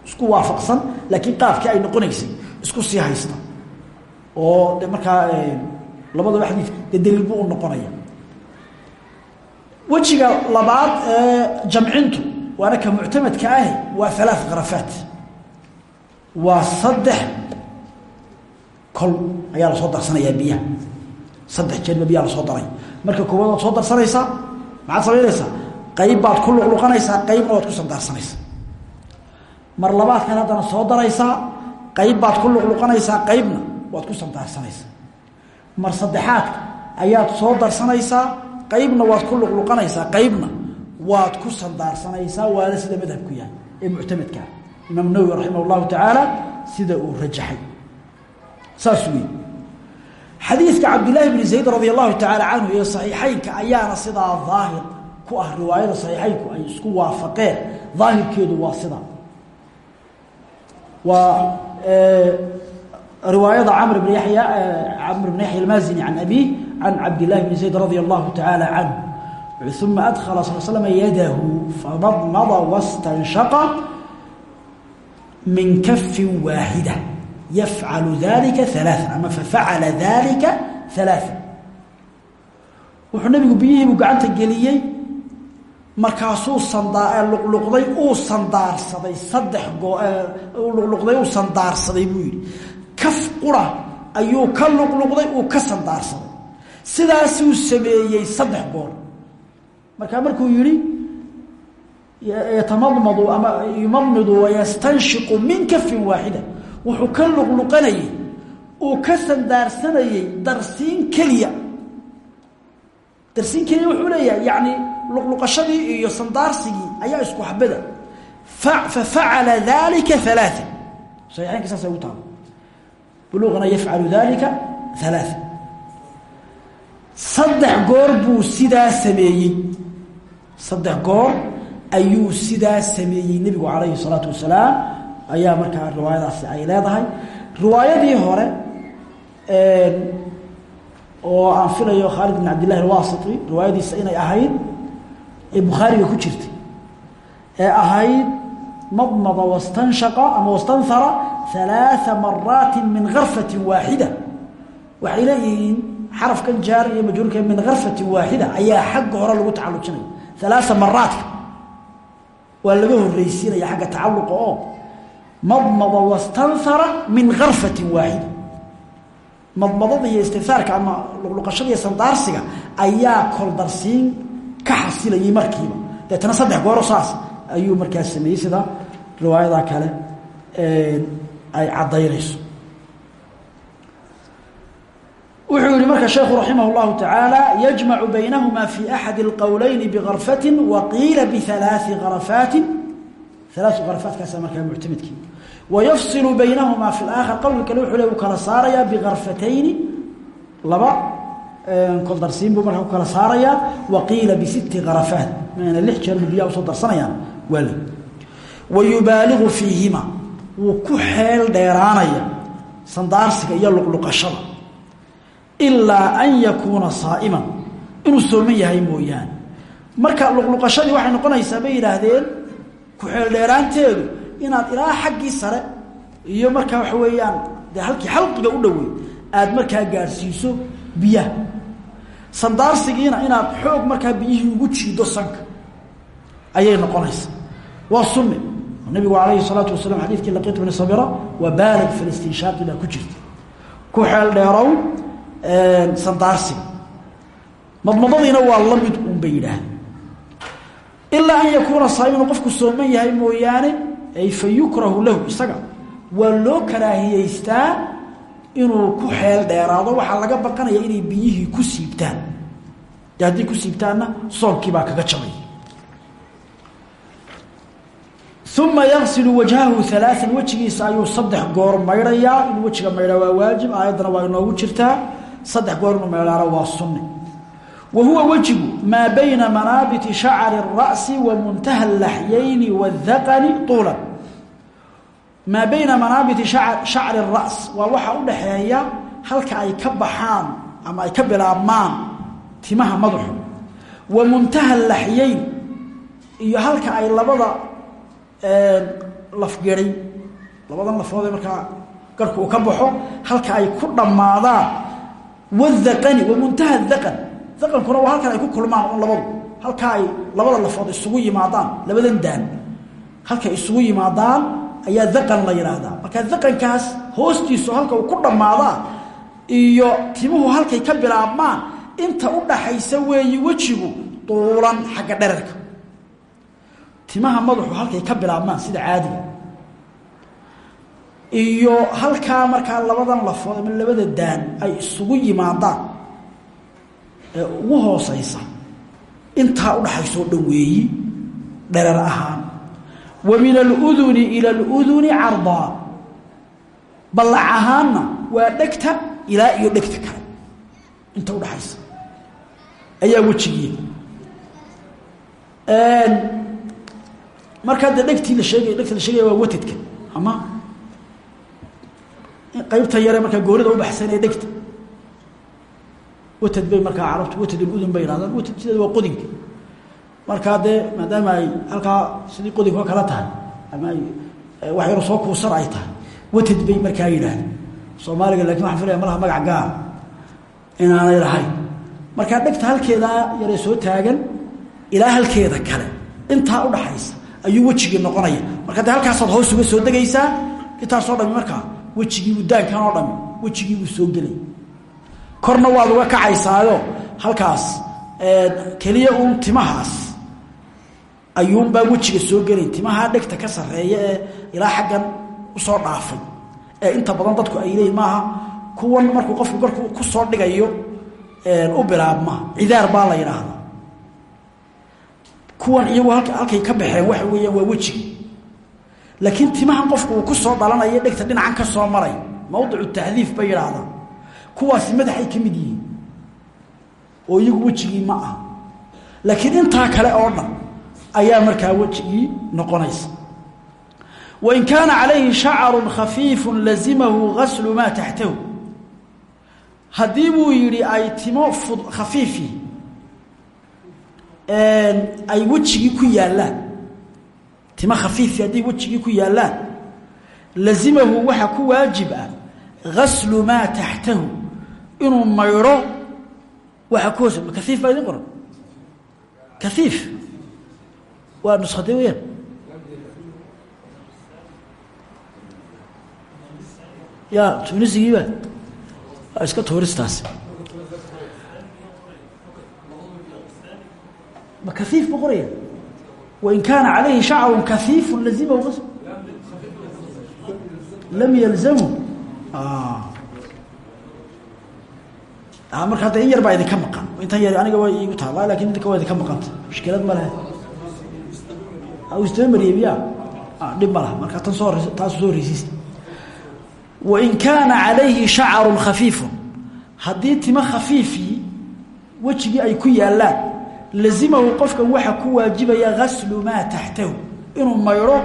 isku waafaqsan laakiin qaabkii ay noqonaysay isku sii haysta oo de markaa labadaba xadiid dee daliil buu noqonaya wejiga labaad ee jamcintu waana ka muctamadka ahi waa alaa karafaat waa saddex kol ayaa la soo darsanayaa biyaha. Saddex jeerba biyaha la soo daray. Marka koowaad waad soo darsanaysaa maxaad samaynaysaa qayb baad ku luqluqanaysaa qaybna waad ku sandaarsanaysaa mar labaadkan haddana soo daraysaa qayb baad ku luqluqanaysaa qaybna waad ku sandaarsanaysaa mar saddexaadka ayaad soo darsanaysaa qaybna waad ku luqluqanaysaa qaybna waad ku sandaarsanaysaa waana sida madhabku yahay ee muctamadkaa imaam nawowi raximah llahu tacaala sida uu rajaxay saas wey xadiidka cabdillaahi bni zayd radi allahu tacaala canhu ee saxiixeynka ayaana sidaa daahir ku ah riwaayada saxiixeynku ay isku waafaqeen. Daahirkeedu waa sidaa. Waa riwaayada camr bn yaya camr bn yaxya almaazini can abih can cabdillahi bni zayd radia allahu tacaala canhu uma slm yadahu famadmada wastanshaqa min kafin waaxida yafcalu dalika alaaa ama fafacala dalika alaaa wuxuu nabigu biyihiibuu gacanta geliyey markaasuu sandaa luqluqday uu sandaarsaday saddex luqluqday uu sandaarsaday buu yidhi kaf qura ayuu ka luqluqday uu ka sandaarsaday sidaasuu sameeyey saddex goor markaa markuu yidhi yatamadmadu ama yumadmidu wayastanshiqu min kafin waaxida wuxuu ka luqluqanayey uu ka sandaarsanayey darsiin keliya. Darsiin keliya wuxuu leeyahay yani luqluqashadii iyo sandaarsigii ayaa isku xabada. Fafacala dalika alaaa saxiixeynka saasa ugu taalo buluuqana dalika alaaa saddex goor buu sidaa sameeyey. Saddex goor ayuu sidaa sameeyey nebigu calayhi salaatu wasalaam ayaa markaa riwaayadaasi ay leedahay. Riwaayadii hore oo aan filayo khaalid bin cabdillahi alwasiti riwaayadiisa inay ahayd ee bukhaariga ku jirtay. Ee ahayd madmada wastanshaqa ama wastanhara alaaa maraati min garfati waaxida waxay leeyihiin xarafkan jaar iyo majruurka min garfati waaxida ayaa xagga hore lagu tacalujinaya alaaa maraatka waa laga horreysiinaya xagga tacaluqa oo madmada wastanara min arfatin waaxida madmadada iyo istinaarka ama luqluqashadaiyo sandaarsiga ayaa koldarsiin ka xasilayay markiiba. Deetana saddex gooro saas ayuu markaa sameeyey sida riwaayada kale ay caddaynayso. Wuxuu yihi marka sheekhu raximah llahu tacaala yajmacu baynahuma fi axadi اlqowleyni bikarfatin wa qiila bialaai arafaati alaa arafaatkaasa markaa muctamidkii wayafsilu baynahuma fi اaakhar qowlka kale wuxuu le u kala saarayaa bigarfatayni laba koldarsiin buu markaa ku kala saarayaa wa qiila bisitti arafaat mana lix jeer bu biyaha u soo darsanayaan waa le wayubaaligu fiihima wuu ku xeel dheeraanaya sandaarsiga iyo luqluqashada ilaa an yakuuna saa'iman marka luqluqashadii waxay noqonaysaa bay yidhaahdeen ku-xeel dheeraanteedu inaad ilaa xaggii sare iyo markaa waxa weeyaan dee halkii xalqiga u dhowey aad markaa gaadhsiiso biyaha. Sandaarsigiina inaad xoog markaa biyihii ugu jiido sanka. Ayay noqonaysaa waa sunni nabigu calayhi salaatu wasalam xadiidkii laqiit bni sabira waa baalig filistinshaaqi baa ku jirta. Ku xeel dheerow sandaarsiga madmadadiina waa la mid uun bay yidhaahdeen. Ilaa an yakuuna saaiman qofku sooman yahay ay fa yukrahu lahu isaga. Waa loo karaahiyeystaa inuu ku xeel dheeraado. Waxaa laga baqanaya inay biyihii ku siibtaan. De hadday ku siibtaanna soomkii baa kaga jabay. Uma yaqsilu wajhahu alaaan wejigiisa ayuu saddex goor maydhayaa. Inuu wejiga maydhaa waa waajib. Aayaddana waa inoogu jirtaa. Saddex goor inuu maydhaana waa sunni wa huwa wejigu maa bayna manaabiti shacri الra'si wa muntaha اlaxyayni wاdaqani tuulan maa bayna manaabiti shacri الra's waa waxa u dhaxeeya halka ay ka baxaan ama ay ka bilaabmaan timaha madaxu wa muntaha laxyayn iyo halka ay labada lafgeray labadan lafoodee markaa garhku uu ka baxo halka ay ku dhammaadaan wadaqani wa muntaha daqan daqankuna waa halkan ay ku kulmaan labadu halka ay labada lafood isugu yimaadaan labadan daan. Halkay isugu yimaadaan ayaa daqan la yidhaahdaa marka daqankaas hoostiisu halka uu ku dhammaadaa iyo timuhu halkay ka bilaabmaan inta u dhaxaysa weeyi wejigu duulan xagga dherarka timaha madaxu halkay ka bilaabmaan sida caadiga. Iyo halkaa markaa labadan lafood ama labada daan ay isugu yimaadaan ee ugu hooseysa intaa udhaxaysoo dhan weeyi dherer ahaan. Wa min aluduni ila aluduni cardaa ballac ahaanna waa dhegta ilaa iyo dhegta kale. Inta udhaxaysa ayaa wejigii. Markaa dee dhegtii la sheegay dhegta la sheegaya waa watadka ama? Qaybta yare markaa goorida u baxsanee dhegta watad bay markaa carabtu watad uludun bay yidhahdaan watad sideeda waa qodinka markaa dee maadaama ay halkaa sidii qodinka kala tahay ama ay wax yaro soo kuusan ay tahay watad bay markaa yidhaahdeen soomaaliga laakiin waxaan filaya malaha magac gaar inaanay lahayn. Markaa dhegta halkeedaa yare soo taagan ilaa halkeeda kale intaa udhaxaysa ayuu wejigii noqonaya. Marka de halkaasaad hoos uga soo degaysaa intaasoo dhami markaa wejigii udaankan oo dhami wejigii buu soo gelay korna waad uga kacaysaayo. Halkaas keliya uun timahaas. Ayuunbaa wejiga soo gelay timaha dhegta ka sarreeya ee ilaa xaggan u soo dhaafay. Ee inta badan dadku ay leeyihiin maaha kuwan markuu qofku markuu ku soo dhigayo u bilaabma cidaar baa la yidhaahdaa. Kuwan iyagu halkay ka baxeen waxa weeyaan waa wejiga. Laakiin timahan qofku uu ku soo dhalanayo dhegta dhinacan ka soo maray. Mawdicu tahdiif bay yidhaahdaan kuwaasi madaxay ka mid yihiin. Oo iyagu wejigii ma ah laakiin intaa kale oo dhan ayaa markaa wejigii noqonaysa. Wain kaana calayhi shacaru khafiifu lazimahu gaslu maa taxtahu. Haddii buu yidhi ay timo khafiifi ay wejigii ku yaallaan timo khafiifi hadday wejigii ku yaallaan lazimahu waxaa ku waajib ah gaslu maa taxtahu inuu maydho waxa ku hoos kaiif baa idin qoran. Kaiif waa nuskhade weyaan ya tunisigiiba waa iska tuuristaas. Ma kaiif buu qoraya? Wain kaana calayhi shacru kaiifu lazimahu gasl lam yalzamu marka hadda in yar baa idinka maqan. Intan yar aniga waa iigu taala laakiin idinka waa idinka maqanta mushkilad ma lehe isdabamariye ya dhib ma laha. Marka tan soo hore taasu soo horeysiisa wain kaana calayhi shacaru khafiifu haddii timo khafiifii wejigii ay ku yaallaan lazimahu qofka waxa ku waajibaya gaslu maa taxtahu. Inuu maydho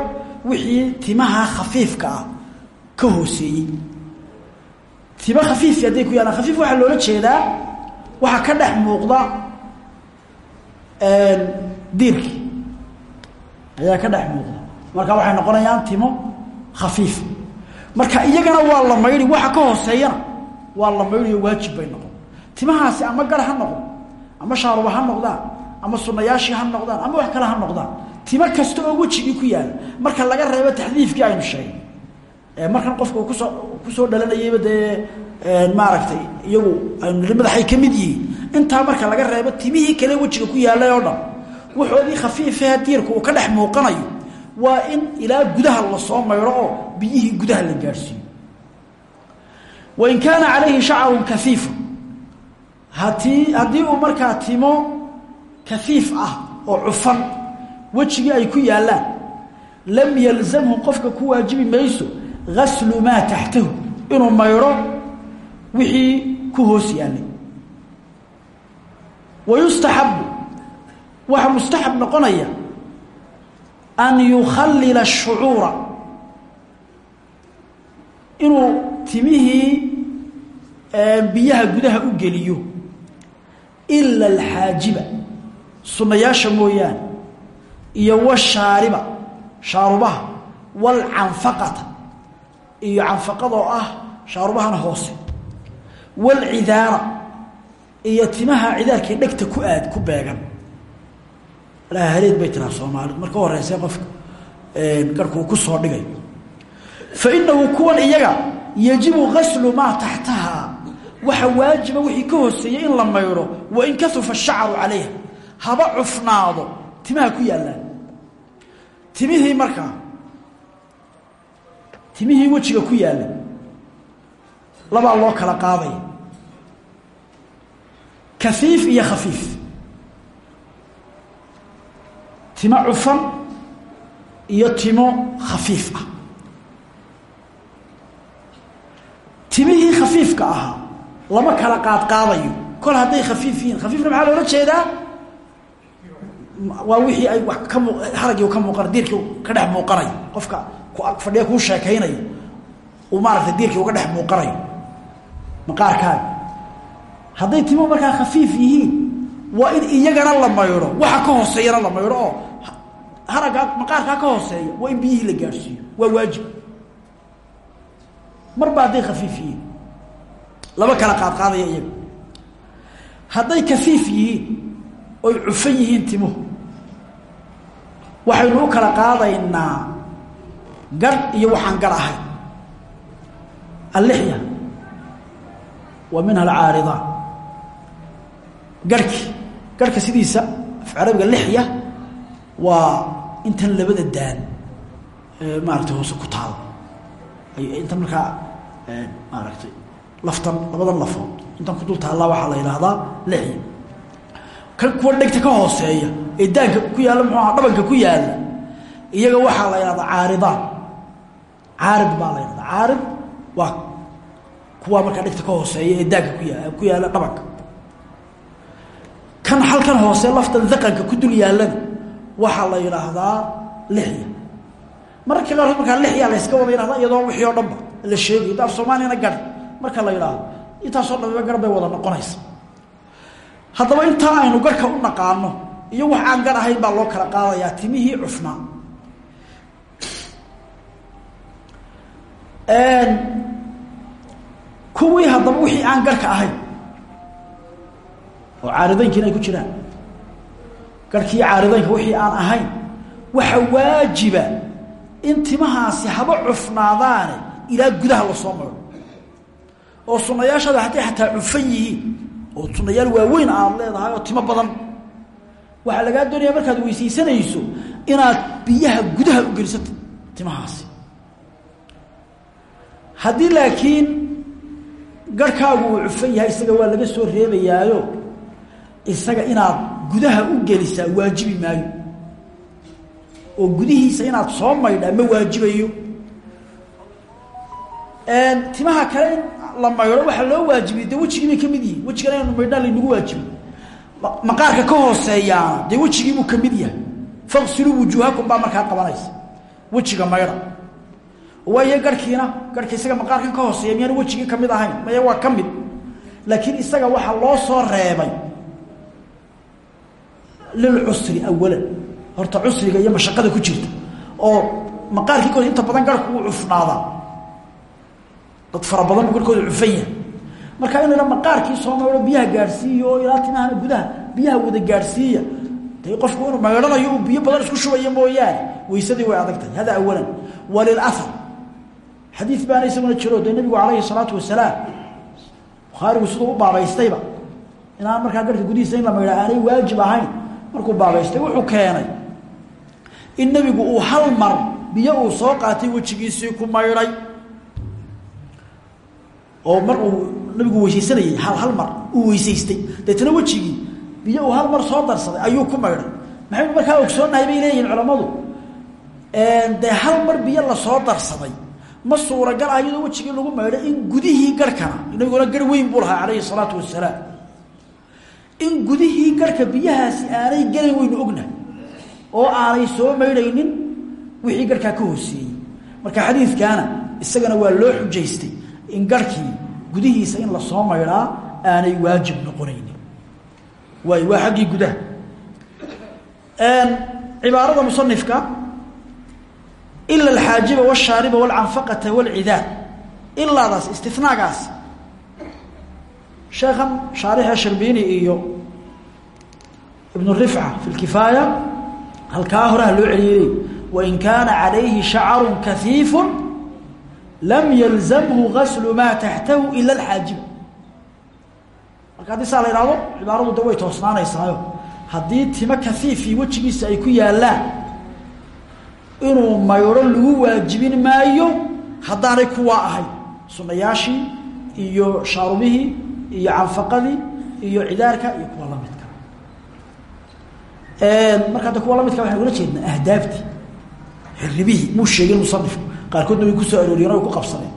wixii timaha khafiifka ah ka hooseeyey timo khafiifi hadday ku yaallaan. Khafiif waxaa loola jeedaa waxaa ka dhex muuqda diirki ayaa ka dhex muuqda. Marka waxay noqonayaan timo khafiif. Marka iyagana waa la maydhi waxa ka hooseeyana waa la maydhiyo waajib bay noqon. Timahaasi ama gar ha noqdo ama shaaruba ha noqdaan ama sunayaashii ha noqdaan ama wax kale ha noqdaan. Timo kasta oo wejigii ku yaalla marka laga reebo taxdiifkii aynu sheegay markan qofka ku soo ku soo dhalanayayba dee maaragtay iyagu madaxay ka mid yihiin. Intaa marka laga reebo timihii kale wejiga ku yaalay oo dhan waxoodii khafiifaha diirka uu ka dhex muuqanayo. Waa in ilaa gudaha la soo maydho oo biyihii gudaha la gaadhsiiyo wain kaana calayhi shacarun kaiifu hatii haddii uu markaa timo kaiif ah oo cufan wejigii ay ku yaallaan lam yalzamhu qofka ku waajibi mayso gaslu maa taxtahu inuu maydho wixii ku hoos yaallay. Wa yustaxabu waxaa mustaxab noqonaya an yukhallila ashucuura inuu timihii biyaha gudaha u geliyo ila alxaajiba sunnayaasha mooyaane iyo washaariba shaarubaha walcanfaqata iyo canfaqadoo ah shaarubahana hoose. Walcidaara iyo timaha cidaarkii dhegta ku aad ku beegan. Hareed bay tiraa soomaalidu. Marka horeyse qofka garhkuu ku soo dhigay. Fa inahu kuwan iyaga yajibu gaslu maa taxtaha. Waxa waajiba wixii ka hooseeyey in la maydho wain kaufa shacaru calayha. Haba cufnaado timaha ku yaallaan. Timihii markaa timihii wejiga ku yaalla labaa loo kala qaadaya kafiif iyo khafiif. Timo cufan iyo timo khafiif ah. Timihii khafiifka ahaa lama kala qaadqaadayo kol hadday khafiif yihiin khafiifna maxaa loola jeedaa? Waa wixii ay wa ka mu haragii ka muuqana diirkii ka dhex muuqanayo qofka fadhiya kuu sheekaynayo uu maaragtay diirkii uga dhex muuqanayo. Maqaarkaaga hadday timuhu markaa khafiif yihiin waa in iyagana la maydho waxa ka hooseeyana la maydho oo haraggaa maqaarkaa ka hooseeya waa in biyihii la gaadhsiiyo waa waajib. Marba hadday khafiif yihiin. Lama kala qaadqaadaya iyaga hadday kafiif yihiin oy cufan yihiin timuhu. Waxaynu u kala qaadaynaa garh iyo waxaan garh ahayn allixya wa minha alcaaridaan garhki garhka sidiisa af carabiga lixya waa intan labada daan maaragtay hoose ku taalo intan markaa maaragtay laftan labadan lafood intan ku dul taallaa waxaa la yidhaahdaa lixya kan kuwa dhegta ka hooseeya ee daanka ku yaalla muxuu dhabanka ku yaalla iyaga waxaa la yidhahdaa caaridaan caarid baa la yidhahdaa. Caarid waa kuwaa markaa dhegta ka hooseeya ee daanka ku ya ku yaalla dhabanka kan halkan hoose laftan daqanka ku dul yaallana waxaa la yidhaahdaa lixya. Mararka qaarkood markaa lixyaa la yska wada yidhahda iyadoo wixii oo dhanba la sheegayo da soomaaliyana garh marka la yidhaahdo intaasoo dhanba garh bay wada noqonaysa. Haddaba intaa aynu garhka u naqaano iyo wax aan gar ahayn baa loo kala qaadayaa timihii cufnaa kuwii haddaba wixii aan garhka ahayn oo caaridaynkiina ay ku jiraan garhkii caaridaynka wixii aan ahayn waxa waajiba in timahaasi haba cufnaadaane ilaa gudaha la soo maro. Oo sunayaashada hadday xataa cufan yihiin oo sunayaal waaweyn aad leedahay oo timo badan waxaa lagaa doonaya markaad weysaysanayso inaad biyaha gudaha u geliso timahaasi haddii laakiin garhkaagu uu cufan yahay isaga waa laga soo reebayaayo isaga inaad gudaha u gelisaa waajibi maayo. Oo gudihiisa inaad soo maydhaa ma waajibayo. Timaha kale in la maydho waxaa loo waajibiyey dee wejigii bay ka mid yihiin wejigana inu maydhaa laynagu waajibay maqaarka ka hooseeyaana dee wejigiibuu ka mid yahay. Faqsiluu wujuuhakum baa markaa qabanaysa. Wejiga maydha waayo garhkiina garhka isaga maqaarkan ka hooseeya miyaana wejigii ka mid ahayn? Maya waa ka laakiin isaga waxaa loo soo reebay lilcusri awalan. Horta cusriga iyo mashaqada ku jirta oo maqaarkii kood inta badan garhku uu cufnaadaa. Dad fara badan buu garkooda cufan marka in la maqaarkii soo maydho biyaha gaadhsiiya gudaha biyaha wada gaadhsiiya dee qofku inuu maydhanayo uu biyo badan isku shubaya mooyaane. Weysadii way adag hada awalan. Walilahar xadiid baana isaguna jiro dee nabigu calayhi salaatu wasalaam bukhaarigu siduu u baabaystayba. Inaan markaa garhka gudihiisa in la maydha aanay waajib ahayn markuu baabaystay wuxuu keenay in nebigu uu hal mar biyo uu soo qaatay wejigiisii ku maydhay. Oo mar uu nabigu weysaysanayey hal hal mar uu weysaystay. Deetna wejigii biyo uu hal mar soo darsaday ayuu ku maydhay. Maxaynu markaa ogsoonahay bay leeyihiin culammadu dee hal mar biyo la soo darsaday ma suuragal ah iyadoo wejigii lagu maydhay in gudihii garhkana nabiguna garh weyn buu lahaa calayhi salaatu wasalaam in gudihii garhka biyahaasi aanay gelayn waynu ognahay oo aanay soo maydhaynin wixii garhkaa ka hooseeyey. Marka xadiidkaana isagana waa loo xujaystay in garhkii gudihiisa in la soo maydhaa aanay waajib noqonaynin. Waay waa xaggii gudaha. Cibaarada musanifka ila alxaajiba wاshaariba wاlcanfaqata wاlcidaad ilaadaas istinaagaas sheekhan shaarixa sharbini iyo ibnu rifca fi lkifaaya halkaa horaha loo celiyey wain kaana calayhi shacaru kahiifu lam yalzamhu gaslu maa taxtahu ila alxaajiba marka haddii saa la ihahdo cibaaradu de way toosnaanaysaayo haddii timo kahiifii wejigiisa ay ku yaallaan inuu maydho lagu waajibin maayo haddaanay kuwaa ahayn sunayaashii iyo shaarubihii iyo canfaqadii iyo cidaarka iyo kuwa lamidka marka hadda kuwa lamidka waxaan ula jeednaa ahdaaftii xirribihii muu sheegin musanifku qaarkoodna way ku soo arooriyeen o ku qabsadeen.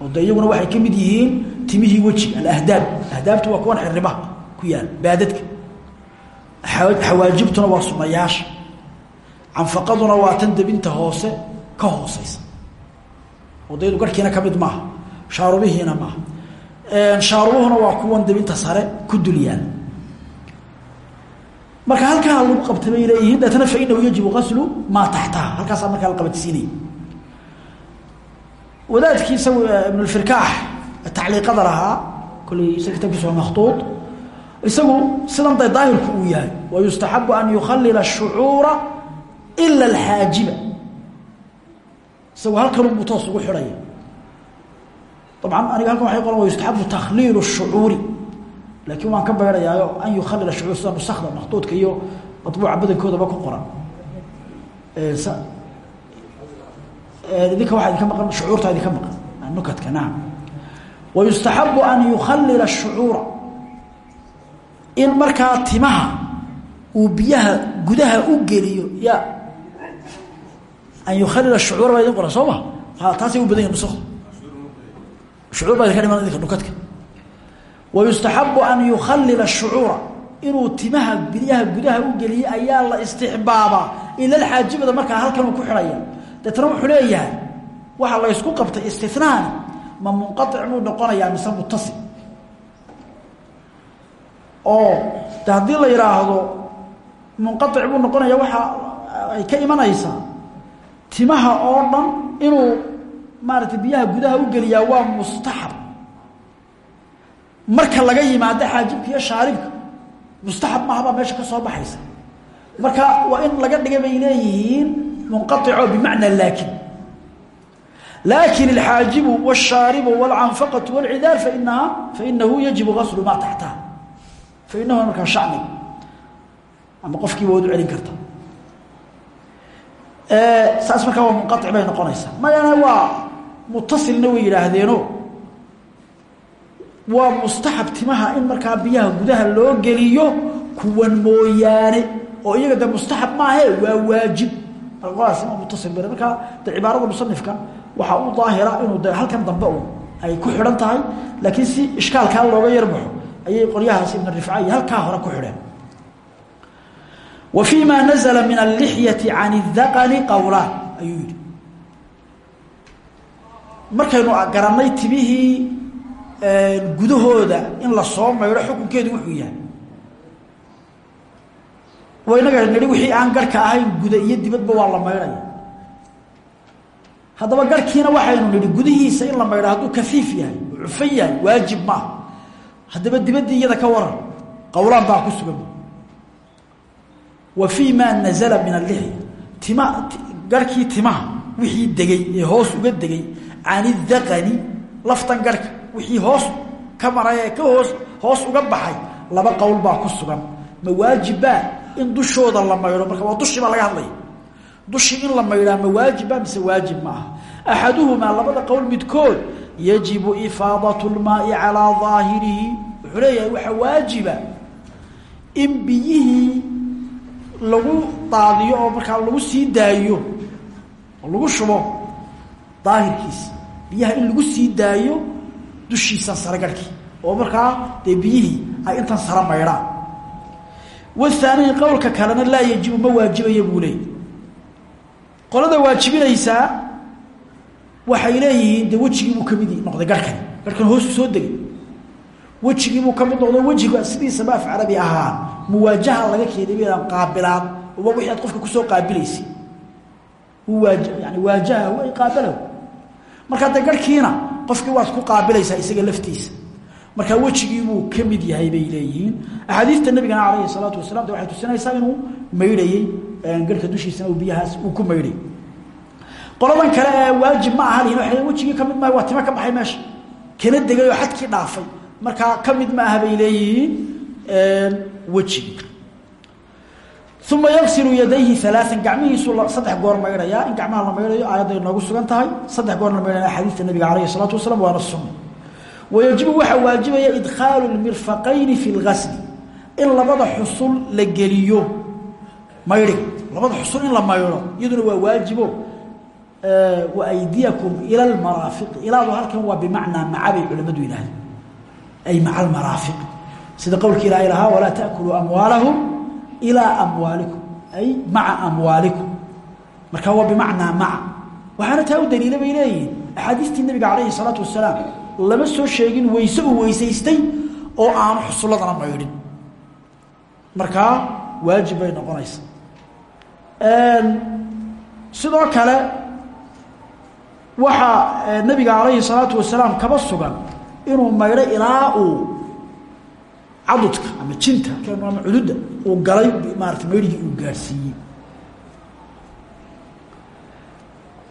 Oo de iyaguna waxay ka mid yihiin timihii wejiga alahdaab. Ahdaabtu waa kuwan xirribaha ku yaal baadadka. Xawaajibtuna waa sunayaasha canfaqaduna waa tan debinta hoose ka hooseysa. Oo daydu garhkiina maaha shaarubihiina maaha. Shaarubuhuna waa kuwan debinta sare ku dulyaal marka halkaa lagu qabta bay leeyihiin deetana fa inahu yajibu qaslu maa taxtaha. Halkaasaa markaa la qabadsiinaya wadaadkii isagu ibnulfirkaax tacliiqada lahaa kolley isa kitabkiisa waa isagu sidan daahirku uu yahay wa yustaxabu an yukhallila shucuura ila alxaajiba. Isagu halkanunbuu toos ugu xidhaya dabcan aniga halkan waxay qoran yustaxabu takhliilu shucuuri. Laakiin waan ka beedhayaayo an yukhalila shucuur sida nusakda makhtuudka iyo matbuuca badankoodaba ku qoran. Idinka waxaa idinka maqan shucuurta idinka maqan. Nukadka naam. Wa yustaxabu an yukhallila shucuura. In markaa timaha uu biyaha gudaha u geliyo ya an yukhalila shucuura baa idin qoran soo ma taasay u badan yahin nusakdu shucuur baa idinka dhiman idinka nukadka wa yustaxabu an yukhallila shucuura inuu timaha biyaha gudaha u geliyo ayaa la istixbaabaa ila alxaajibada markaa halkan ku xidhaya deetna wuxuu leeyahay waxa la ysku qabtay istinaani ma munqaic buu noqonayaa mise mutasil oo de haddii la yidhaahdo munqaic buu waxa ay ka imanaysaa timaha oo dhan inuu maaragtay biyaha gudaha u geliyaa waa mustaxab marka laga yimaado xaajibka iyo shaaribka mustaxab mahabaa meesha ka soo baxaysa marka waa in laga dhiga bay leeyihiin munqaico bimacna laakin laakin alxaajibu wاshaaribu wاlcanfaqatu wاlcidaar fainaha fainahu yajibu gaslu maa taxtaha fainahu markaa shacni ama qofkiiba waad u celin karta saas markaa waa munqaic bay noqonaysaa. Mayana waa mutasilna way yidhaahdeeno waa mustaxab timaha in markaa biyaha gudaha loo geliyo kuwan mooyaane oo iyaga de mustaxab maahe waa waajib. Ima mutasil bere markaa de cibaarada musanifka waxaa u daahira inuu de halkan dambe u ay ku xidhan tahay laakiin si ishkaalkaa looga yarbaxo ayay qolyahaas ibn rifca iyo hore ku xidheen wa fii ma nazla min allixyati can اdaqani qowlaan ayuu yihi markaynu garannay timihii gudahooda in la soo maydho xukunkeedu wuxuu yahay wa inaga nidhi wixii aan garhka ahayn guda iyo dibadba waa la maydhaya haddaba garhkiina waxaynu nidhi gudihiisa in la maydho hadduu kafiif yahay cufan yahay waajib maaha haddaba dibaddii iyada ka waran qowlaan baa ku wa fii maa nazala min allixya tima garhkii timaha wixii degay ee hoos uga degay can idaqani laftan garhka wixii hoos ka maray ee ka hoos hoos uga baxay laba qowl baa ku sugan. Ma waajibbaa in dushooda la maydho marka waa dushii baa laga hadlaya dushii in la maydhaa ma waajiba mise waajib ma aha. Axaduhumaa labada qowl midkood yajibu ifaadatu lmaai lagu daadiyo oo markaa lagu sii daayo oo lagu shubo daahirkiisa. Biyaha in lagu sii daayo dushiisa sare garhkii oo markaa dee biyihii ay intan sare maydhaan. Wahaaniyi qowlka kalena laa yajibu ma waajibaya buu leeyay qolada waajibinaysaa waxay leeyihiin dee wejigiibuu ka mid noqday garhkani garhkan hoosu soo degay. Wejigiibuu ka mid noqdo wejiga sidiisaba af carabi ahaan muwaajaha laga keenay baydaan qaabilaan uba wixii aad qofka ku soo qaabilaysay waaj yani waajahahu ay qaabalahu markaa dee garhkiina qofkii waad ku qaabilaysaa isaga laftiisa. Markaa wejigiibuu ka mid yahay bay leeyihiin. Axaadiista nabigana calayhi salaatu wasalam de waxay tusinaysaa inuu maydhayey garhka dushiisana biyahaas uu ku maydhay. Qoladan kale ee waajib ma aha lihin waa wejigii ka mid maaha waa tima ka baxay meesha. Kana degay oo xadkii dhaafay. Markaa ka mid ma aha bay leeyihiin wejigii uma yagsilu yadayhi alaaan gacmihiisu saddex goor maydhayaa in gacmaha la maydhayo aayadday noogu sugan tahay. Saddex goor la maydhaya xadiidka nabiga alayh isalaatu wasalam waana sunna. Wayajibu waxaa waajibaya idkhaalu lmirfaqayni fi lgasli in labada xusul la geliyo maydhiga labada xusul in la maydho iyaduna waa waajibo. Waaydiyakum ila lmaraafiqi ilaadu halkan waa bimacnaa maca bay culamadu yidhahdeen ay maca almaraafiq sida qowlkii ilaahay lahaa walaa taakuluu amwaalahum ilaa amwaalikum. Ay maca amwaalikum. Marka waa bimacnaa maca. Waxaana taa u daliila bay leeyihiin. Axaadiistii nabiga calayhi salaatu wasalaam lama soo sheegin weyse uu weysaystay oo aanu xusulladana maydhin markaa waajib bay noqonaysa. Sidoo kale waxaa nabiga calayhi salaatu wasalaam kaba sugan inuu maydho ilaa uu cadudka ama jinta ama cududda uu galay maarata maydhigii uu gaadhsiiyey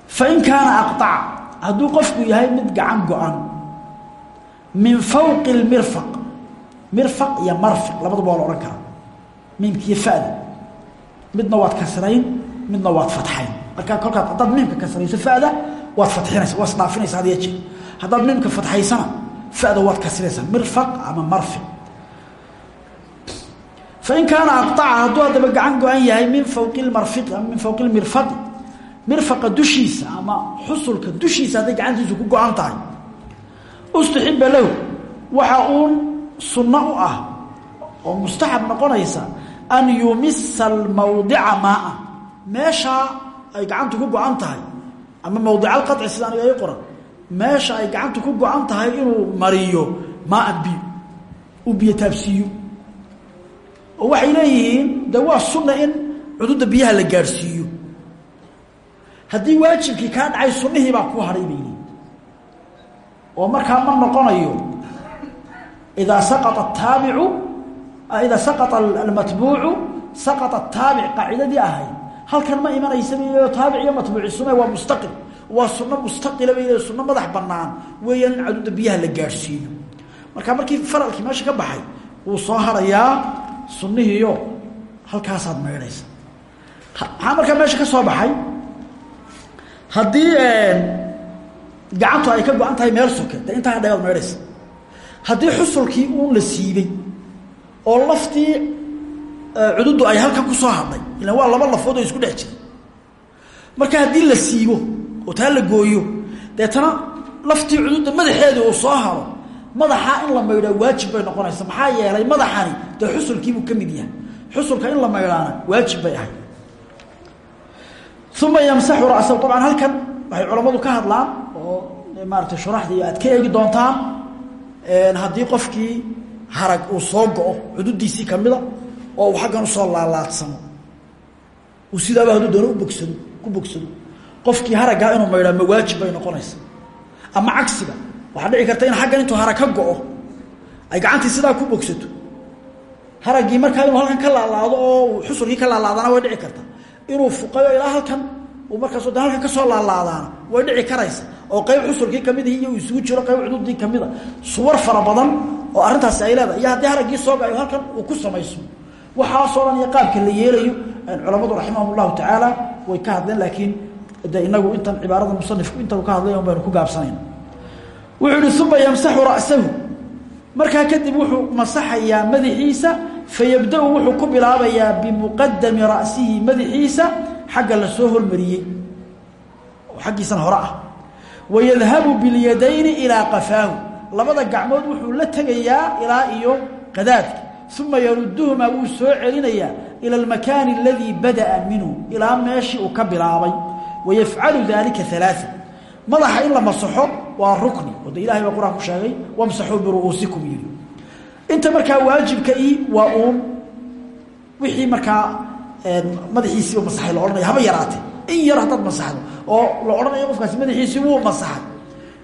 fain kaana aqaca hadduu qofku yahay mid gacan go-an min fawqi lmirfaq mirfaq iyo marfiq labadaba waa la odhan karaa. Miimkiiyo fada midna waad kasrayn midna waad fatxayn. Markaa kolkaad haddaad miimka kasrayso fada waad fadinaysa waa isdhaafinaysa had jeer haddaad miimka fadxaysana fada waad mirfaq ama marfiq fain kaana aqaca hadduu haddaba gacan go-an yahay min fawqi marfiqi ama min fawqi lmirfaqi mirfaqa dushiisa ama xusulka dushiisa hadday gacantiisu ku go-an tahay ustuxiba lahu waxa uun sunno u ah oo mustaxab noqonaysa an yumisa almawdica maaa meeshaa ay gacantu ku go-an tahay ama mawdicalqaci sida aniga i qoran meesha ay gacantu ku go-an tahay inuu mariyo maaan biyo uu biyo taabsiiyo waxay leeyihiin de waa sunna in cududa biyaha la gaadhsiiyo haddii waajibkii kaa dhacay sunnihii baa ku hadhay oo markaa ma noqonayo idaa saqaa taabicu idaa saqaa almatbuucu saqaa taabic qaacidadii ahayd. Halkan ma imanaysa bay taabic iyo matbuuci sunna waa mustaqil. Waa sunno mustaqila bay sunno madax banaan weeyaan in caduda biyaha la gaadhsiiyo marka markii faralkii meesha ka baxay wuu soo harayaa sunnihiiyo halkaasaad maydhaysa maxaa markaa meesha ka soo baxay? Haddii gacantu ay ka go-an tahay meel soke de intaa hadhayaad maydhaysa haddii xusulkii uun la siibay oo laftii cududu ay halkan ku soo hadhay ilan waa laba lafood oo isku dhex jira. Marka haddii la siibo oo taa la gooyo deetana laftii cududda madaxeedii uu soo haro madaxaa in la maydhaa waajib bay noqonaysa. Maxaa yeelay madaxani dee xusulkiibuu ka mid yahay. Xusulka in la maydhaana waajib bay ahay uma yamsaxu rasahu. Abcan halkan waxay culammadu ka hadlaan oo maarata shuraxdii aad ka eegi doontaan haddii qofkii harag uu soo go-o cududiisii kamida oo uu xaggan u soo laalaadsamo uu sidaaba hadduu doono u bogsado ku bogsado. Qofkii haraggaa inuu maydhaa ma waajib bay noqonaysa. Ama cagsiga waxaa dhici karta in xaggan intuu harag ka ay gacantii sidaa ku bogsato. Haraggii markaa halkan ka laalaado oo xusulkii ka laalaadana way dhici karta. Inuu fuqayo ilaa halkan uu markaas de halkan ka soo laalaadaana way dhici karaysa. Oo qayb xusulkii ka mid iyo isugu jiro qayb cududii kamida suwar fara oo arrintaasi ay leedahay. Iyo haddii haraggii soo gayo halkan uu ku samayso waxaasoo dhan iyo qaabka la yeelayo culammadu raximahum llahu way ka hadleen laakiin de inagu intan cibaarada musanifku intan ka hadlay un ku gaabsanayna wuxuu ihi uma yamsaxu ra'sahu. Markaa kadib wuxuu masaxayaa madaxiisa fayabda-u wuxuu ku bilaabayaa bimuqadami ra'sihi madaxiisa xagga la soo hormariyey. Oo xaggiisan hore ah. Wayadhabu bilyadayni ilaa qafaahu. Labada gacmood wuxuu la tegayaa ilaa iyo qadaadka. Uma yaruduhumaa wuu soo celinayaa ila almakaani aladii bada'a minhu ilaa meeshii uu ka bilaabay. Wayafcalu dalika alaaa madaxa in la masaxo waa rukni oo de ilahay baa qur'aan ku sheegay wamsaxuu biru'uusikum yidhi. Inta markaa waajibka i waa uun wixii markaa madaxiisiiba masaxay la odhanaya haba yaraate in yar haddaad masaxdo oo la odhanayo qofkaasi madaxiisii wuu masaxay.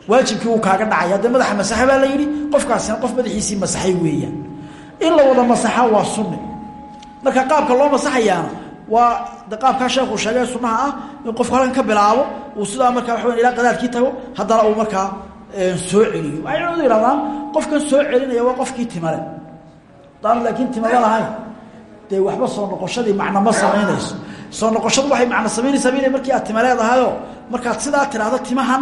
Waajibkii wuu kaaga dhacaya. Dee madaxa masaxa baa la yidhi qofkaasina qof madaxiisii masaxay weeyaan. In la wada masaxa waa sunni marka qaabka loo masaxayaana waa qaabkaa sheekuu sheegay sunnaha ah in qofku halkan ka bilaabo uu sidaa markaa waxa ilaa qadaadkii tago haddana uu markaa soo celiyo. Waxay culamadu yihahdaan qofkan soo celinaya waa qofkii timale. Daan laakiin timada lahayn. Dee waxba soo noqoshadii macno ma samaynayso. Soo noqoshadu waxay macno samaynaysaa ina markii aad tima leedahayo markaad sidaa tidhaahdo timahan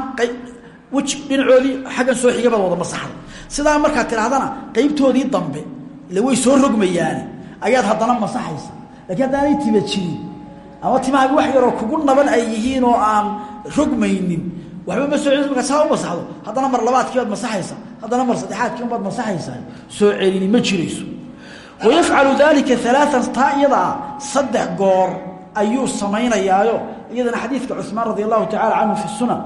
weji dhinacoodii xaggan soo xigabaad wada masaxda sidaa markaad tidhahdana qeybtoodii dambe ila way soo rogmayaani. Ayaad haddana masaxaysa lakiin haddaanay tima jirin ama timahaagi wax yaroo kugu naban ay yihiin oo aan rogmaynin waxba ma soo celin markaa saa masaxdo. Haddana mar labaadkii baad masaxaysa haddana mar saddexaadkii baad masaxaysaa soo celini ma jirayso. Wayafcalu dalika alaaan taa iyadaa saddex goor ayuu samaynayaayo. Iyadana xadiidka cuثmaan radi allahu tacala canhu fi sunan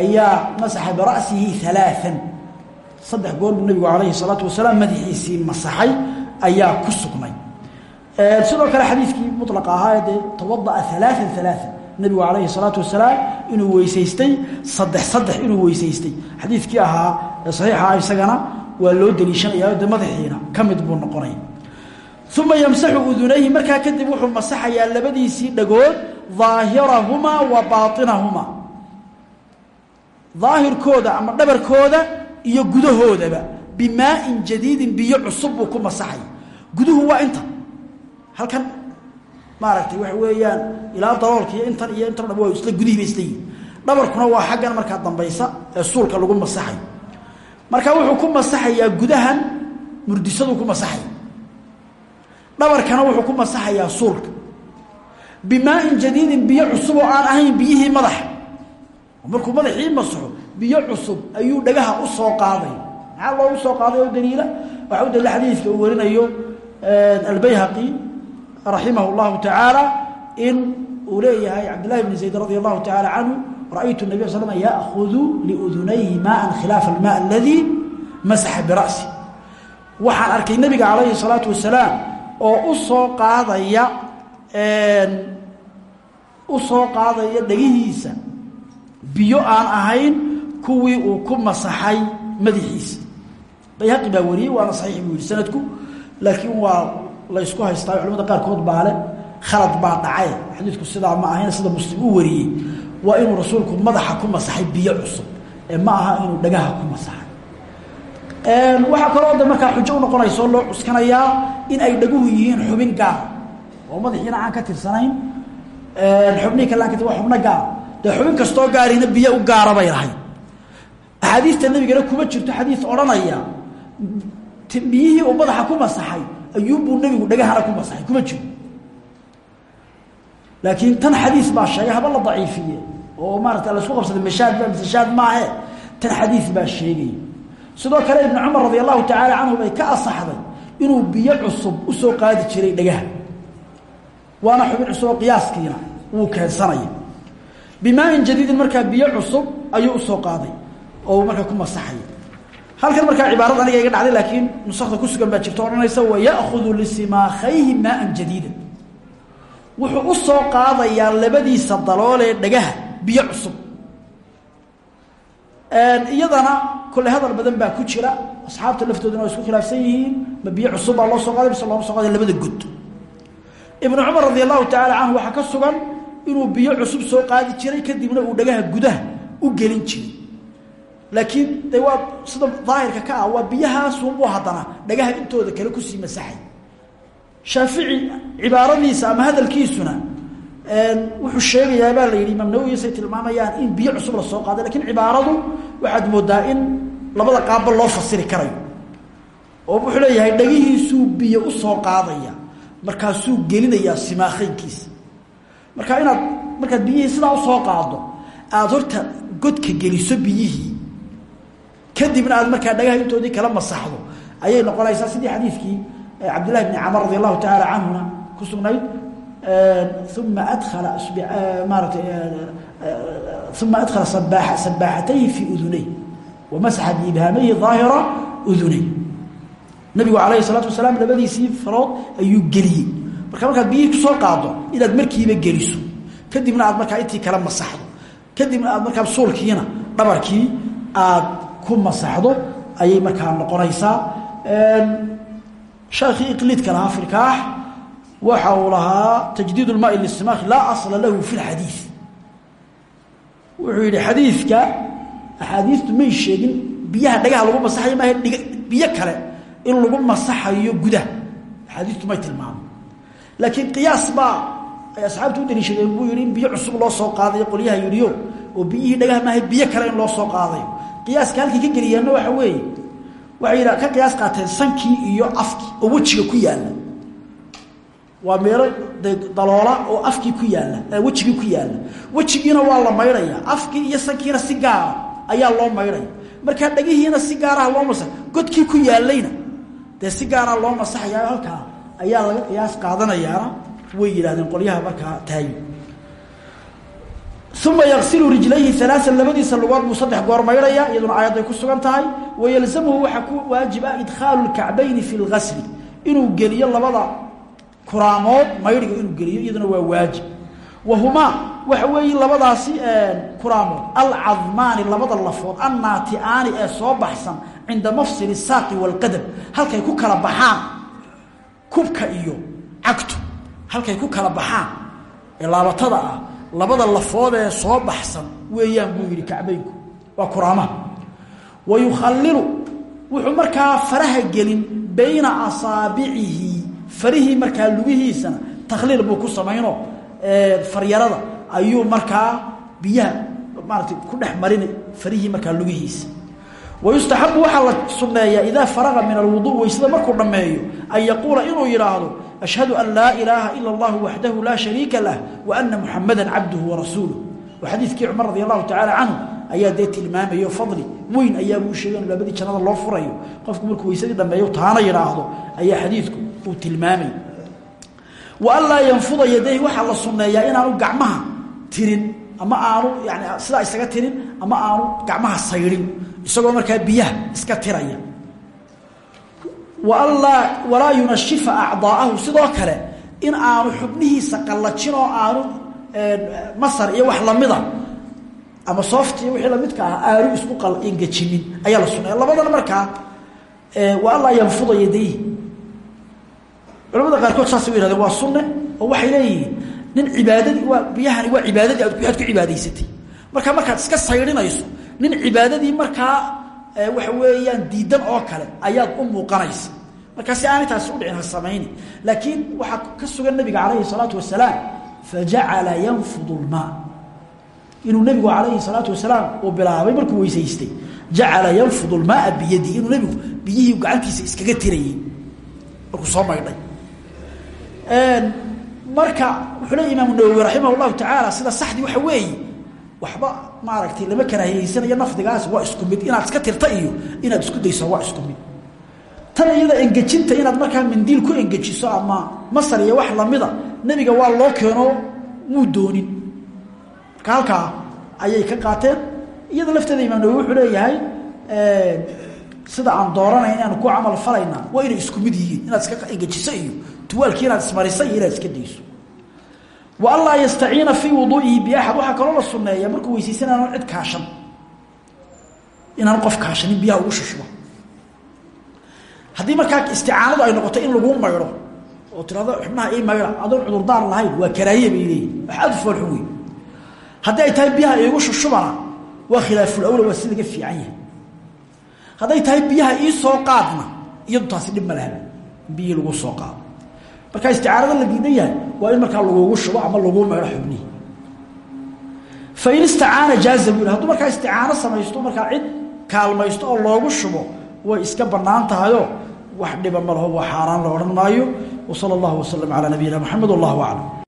ayaa masaxa bira'sihi alaaan saddex goor buu nabigu alayhi salaatu wasalaam madaxiisii masaxay ayaa ku sugnay sidoo kale xadiidkii mulaq ahaa dee tawadaa alaaan alaaan nabigu alayhi salaatu wasalaam inuu weysaystay saddex saddex inuu weysaystay. Xadiidkii ahaa saxiixa isagana waa loo deliishanaya de madaxiina ka mid buu noqonaya uma ymsaxu udunayhi markaa kadib wuxuu masaxayaa labadiisii dhagood daahirahumaa wa baainahumaa daahirkooda ama dhabarkooda iyo gudahoodaba bimaain jadiidin biyo cusub buu ku masaxaya. Guduhu waa inta halkan. Maaragtay waxa weeyaan ilaa daloolka intan iyo intan dhab waa isla yihiin dhabarkuna waa xaggan markaa dambaysa ee suulka lagu masaxayo marka wuxuu ku masaxayaa gudahan murdisadu ku masaxaya dhabarkana wuxuu ku masaxayaa suulka. Bimaain jadiidin biyo cusub oo aan ahayn biyihii madaxa markuu madaxii masaxo biyo cusub ayuu dhagaha u soo qaaday. Maxaa loogu soo qaaday oo daliila? Waxa u daliila xadiidka uu warinayo albayhaqi raximah اllahu tacaala in uu leeyahay cabdillahi bni zayd radi allahu tacaala canhu ra'aytu nabiy sl slm ya'hudu liudunayhi maaan khilaafa alma aladii masaxa bira'si waxaan arkay nabiga calayhi الsalaatu wasalaam oo u soo qaadaya u soo qaadaya dhegihiisa biyo aan ahayn kuwii uu ku masaxay madaxiisa bayhaqi baa wariyey waana saxiix buu yihi sanadku laakiin waa laysku haystaa culamada qaarkood baa le khalad baa dhacay. Xadiidku sidaa ma ahayn sida muslim u wariyey. Waa inuu rasuulku madaxa ku masaxay biyo cusub ee ma aha inuu dhagaha ku masaxay. Waxaa kaloo de markaa xujo unoqonayso loo cuskanayaa in ay dhaguhu yihiin xubin gaar. Oo madaxiina aan ka tirsanayn. Xubnihii kale aan waa xubno gaar. Dee xubin kastoo gaarina biyo u gaara lahayd. Axaadiista nebigana kuma jirto xadiis odhanaya. Biyihii uu madaxa ku masaxay ayuunbuu nebigu dhagahana ku masaxay kuma jiro. Laakiin tan xadiis baa sheegay haba la daciifiye oo maarata la isku qabsaday mashaad ba masashaad maahe tan xadiis baa sheegaya sidoo kale ibnu cumar radi allahu tacaala canhu bay ka asaxday inuu biyo cusub u soo qaadi jiray dhagaha. Waana xubin cusub oo qiyaaskiina wuu keensanaya. Bimaain jadiidin markaa biyo cusub ayuu u soo qaaday oo markaa ku masaxaya halkan markaa cibaarad aniga iga dhacday laakiin nusakda ku sugan baa jirto odhanaysa wayaأhudu lisimaakayhi maaan jadiida wuxuu u soo qaadayaa labadiisa daloolee dhagaha biyo cusub. Iyadana kole hadal badan baa ku jira. Asxaabta laftooduna waa isku khilaafsan yihiin ma biyo cusub baa loo soo qaaday mise looma so qaaday labada god ibnu cumar radi allahu tacaala canhu waxaa ka sugan inuu biyo cusub soo qaadi jiray kadibna uu dhagaha gudaha u gelin jiray laakiin de sida daahirka ka ah waa biyahaasunbuu haddana dhagaha intooda kale ku sii masaxay. Shaafici cibaaradiisa ama hadalkiisuna wuxuu sheegayaa baa la yidhi imaam nawowi say tilmaamayaan in biyo cusub la soo qaaday lakiin cibaaradu waxaad moodaa in labada qaabba loo fasiri karayo. Oo wuxuu leeyahay dhagihiisuu biyo u soo qaadaya markaasuu gelinayaa simaakhaynkiisa. Marka inaad markaad biyihii sidaa u soo qaado aada horta godka geliso biyihii kadibna aad markaa dhagaha intoodii kala masaxdo. Ayay noqonaysaa sidii xadiidkii cabdillahi bni camar radi allahu tacaala canhuna ku sugnayd uma adkhala maaratay uma adkhala sabaa sabaaxatayhi fii udunay wamasaxa biibhaamayhi daahira udunay nabigu calayhi salaatu wasalaam labadiisii farood ayuu geliyey. Marka markaad biyihii ku soo qaado inaad markiiba geliso. Kadibna aad markaa intii kala masaxdo. Kadibna aad markaa suulkiina dhabarkii aad ku masaxdo ayay markaa noqonaysaa. Sheekii iqliidka lahaa fi lkaax waxa uu lahaa tajdiid اlmaai listimaaki laa asla lahu fi اlxadiid wuxuu yidhi xadiidka axaadiistu may sheegin biyaha dhagaha lagu masaxayo maaha biyo kale in lagu masaxayo gudaha axaadiistu may tilmaamo. Laakiin qiyaas baa ay asxaabtu u daliishadeen buu yihi in cusub loo soo qaadayo qolyaha yidhiyo oo biyihii dhagaha maahay biyo kale in loo soo qaadayo qiyaaska halkii ka geliyeenna waxa weeye. Waxay ka qiyaas qaateen sankii iyo afkii oo wejiga ku yaalla. Waa meelo de daloola oo afkii ku yaalla wejigii ku yaalla. Wejigiina waa la maydhaya afkii iyo sankiina si gaara ayaa loo maydhaya markaa dhagihiina si gaaraha loo masax godkii ku yaallayna dee si gaara loo masaxaya halkaa ayaa laga qiyaas qaadanayaana way yidhahdeen qolyaha markaa tahay uma yaqsilu rijlayhi alaaan labadiisa lugood buu saddex goor maydhaya iyaduna aayadday ku sugan tahay. Wayalzamuhu waxaa ku waajib ah idkhaalu lkacbayni fi lgasli inuu geliyo labada kuraamood maydhiga inuu geliyo iyaduna waa waajib. Wahumaa waxa weeye labadaasi kuraamood. Alcadmaani labada lafood annaati'aani ee soo baxsan cinda mafsili saaqi waalqadam halkay ku kala baxaan kubka iyo cagtu. Halkay ku kala baxaan ee labada lafood ee soo baxsan weeyaan buu yidhi kacbaynku waa kuraamaha wa yukhallilu wuxuu markaa faraha gelin bayna asaabicihi farihii markaa lugihiisana takhliil buu ku samayno faryarada ayuu markaa biyaha maarata ku dhex marinay farihii markaa lugihiisa. Wayustaxabu waxaa la sunneeyaa idaa faraqa min alwudu weysada markuu dhammeeyo an yaquula inuu yidhaahdo ashhadu an laa ilaaha ila allahu waxdahu laa shariika lah wa ana muxamada cabduhu warasuuluh oo xadiidkii cumar radi allahu tacaala canhu ayaa dee tilmaamayo fadli weyn ayaabuu sheegay inu labadii jannada loo furayo qofku markuu weysadii dhammeeyo taana yidhaahdo ayaa xadiidku uu tilmaamay wa an laa yanfuda yadayhi waxaa la sunneeyaa inaanu gacmaha tirin ama aanu yani sidaa isaga tirin ama aanu gacmaha saydhin isagoo markaa biyaha iska tiraya walaa yunashifa acdaa'ahu sidoo kale in aanu xubnihiisa qallajin oo aanu masar iyo wax lamida ama soft iyo wixii lamidka ah aanu isku engejinin. Ayaa la sunneeya labadana markaa wa an laa yanfuda yadayhi. Culamada qaarkood saasay u yihahdeen waa sunne oo waxay leeyihiin nin cibaadadii waa biyahani waa cibaadadii aad ku cibaadaysatay. Markaa markaad iska markaa waxa weeyaan diidan oo kale ayaad u muuqanaysa. Markaa si aanay taasi udhicin ha samayni laakiin waxaa ka sugan nabiga calayhi salaatu wasalaam fajacala yanfudu lmaa inuu nebigu calayhi salaatu wasalaam uu bilaabay markuu weysaystay. Jacala yanfudu lmaaa biyadii inuu nebigu biyihii gacantiisa iskaga tirayey markuu soo marka wuxuu le imaamu nawowi raximah llahu tacaala sida saxdii waxa weeye waxba maaragtay lama karaahiyeysanayo nafdigaas waa isku mid. Inaad iska tirta iyo inaad isku dayso waa isku mid. Tan iyada engejinta inaad markaa mindiil ku engejiso ama masar iyo wax lamida nebiga waa loo keeno muu doonin. Marka halkaa ayay ka qaateen. Iyada lafteeda imaam nawowi wuxuu leeyahay sida aan dooranay inaanu ku camal falayna waa inay isku mid yihiin. Inaad iska engejiso iyo tuwaalkii inaad ismarisa iyo inaad iska dayso wa an laa yastaciina fii wuduu'ihi biaxad waxaa kaloo la sunneeya markuu weysaysan inaan cid kaashan inaan qof kaashanin biyaha ugu shushbo haddii markaa isticaanadu ay noqoto in lagu maydho oo tirado xubnaha ii maydha adoon cudurdaar lahayn waa karaahiye bay leeyihiin wax aad u foolxun wey haddii ay tahay biyaha iigu shushubana waa khilaaful awla waa si fiican yahay hadday tahay biyaha ii soo qaadna iyadu taasi dhib ma lahaba in soo qaado markaa isticaanada la diidan yahay waa in markaa lagugu shubo ama lagu maydho xubnihi fain istacaana jaaza buu hadduu markaa isticaano samaysto markaa cid kaalmaysto oo loogu shubo way iska bannaan tahayoo wax dhiba ma laho waa xaaraan la odhan maayo. Wa sala allahu wasalam calaa nabiyina moxamed wallahu aclam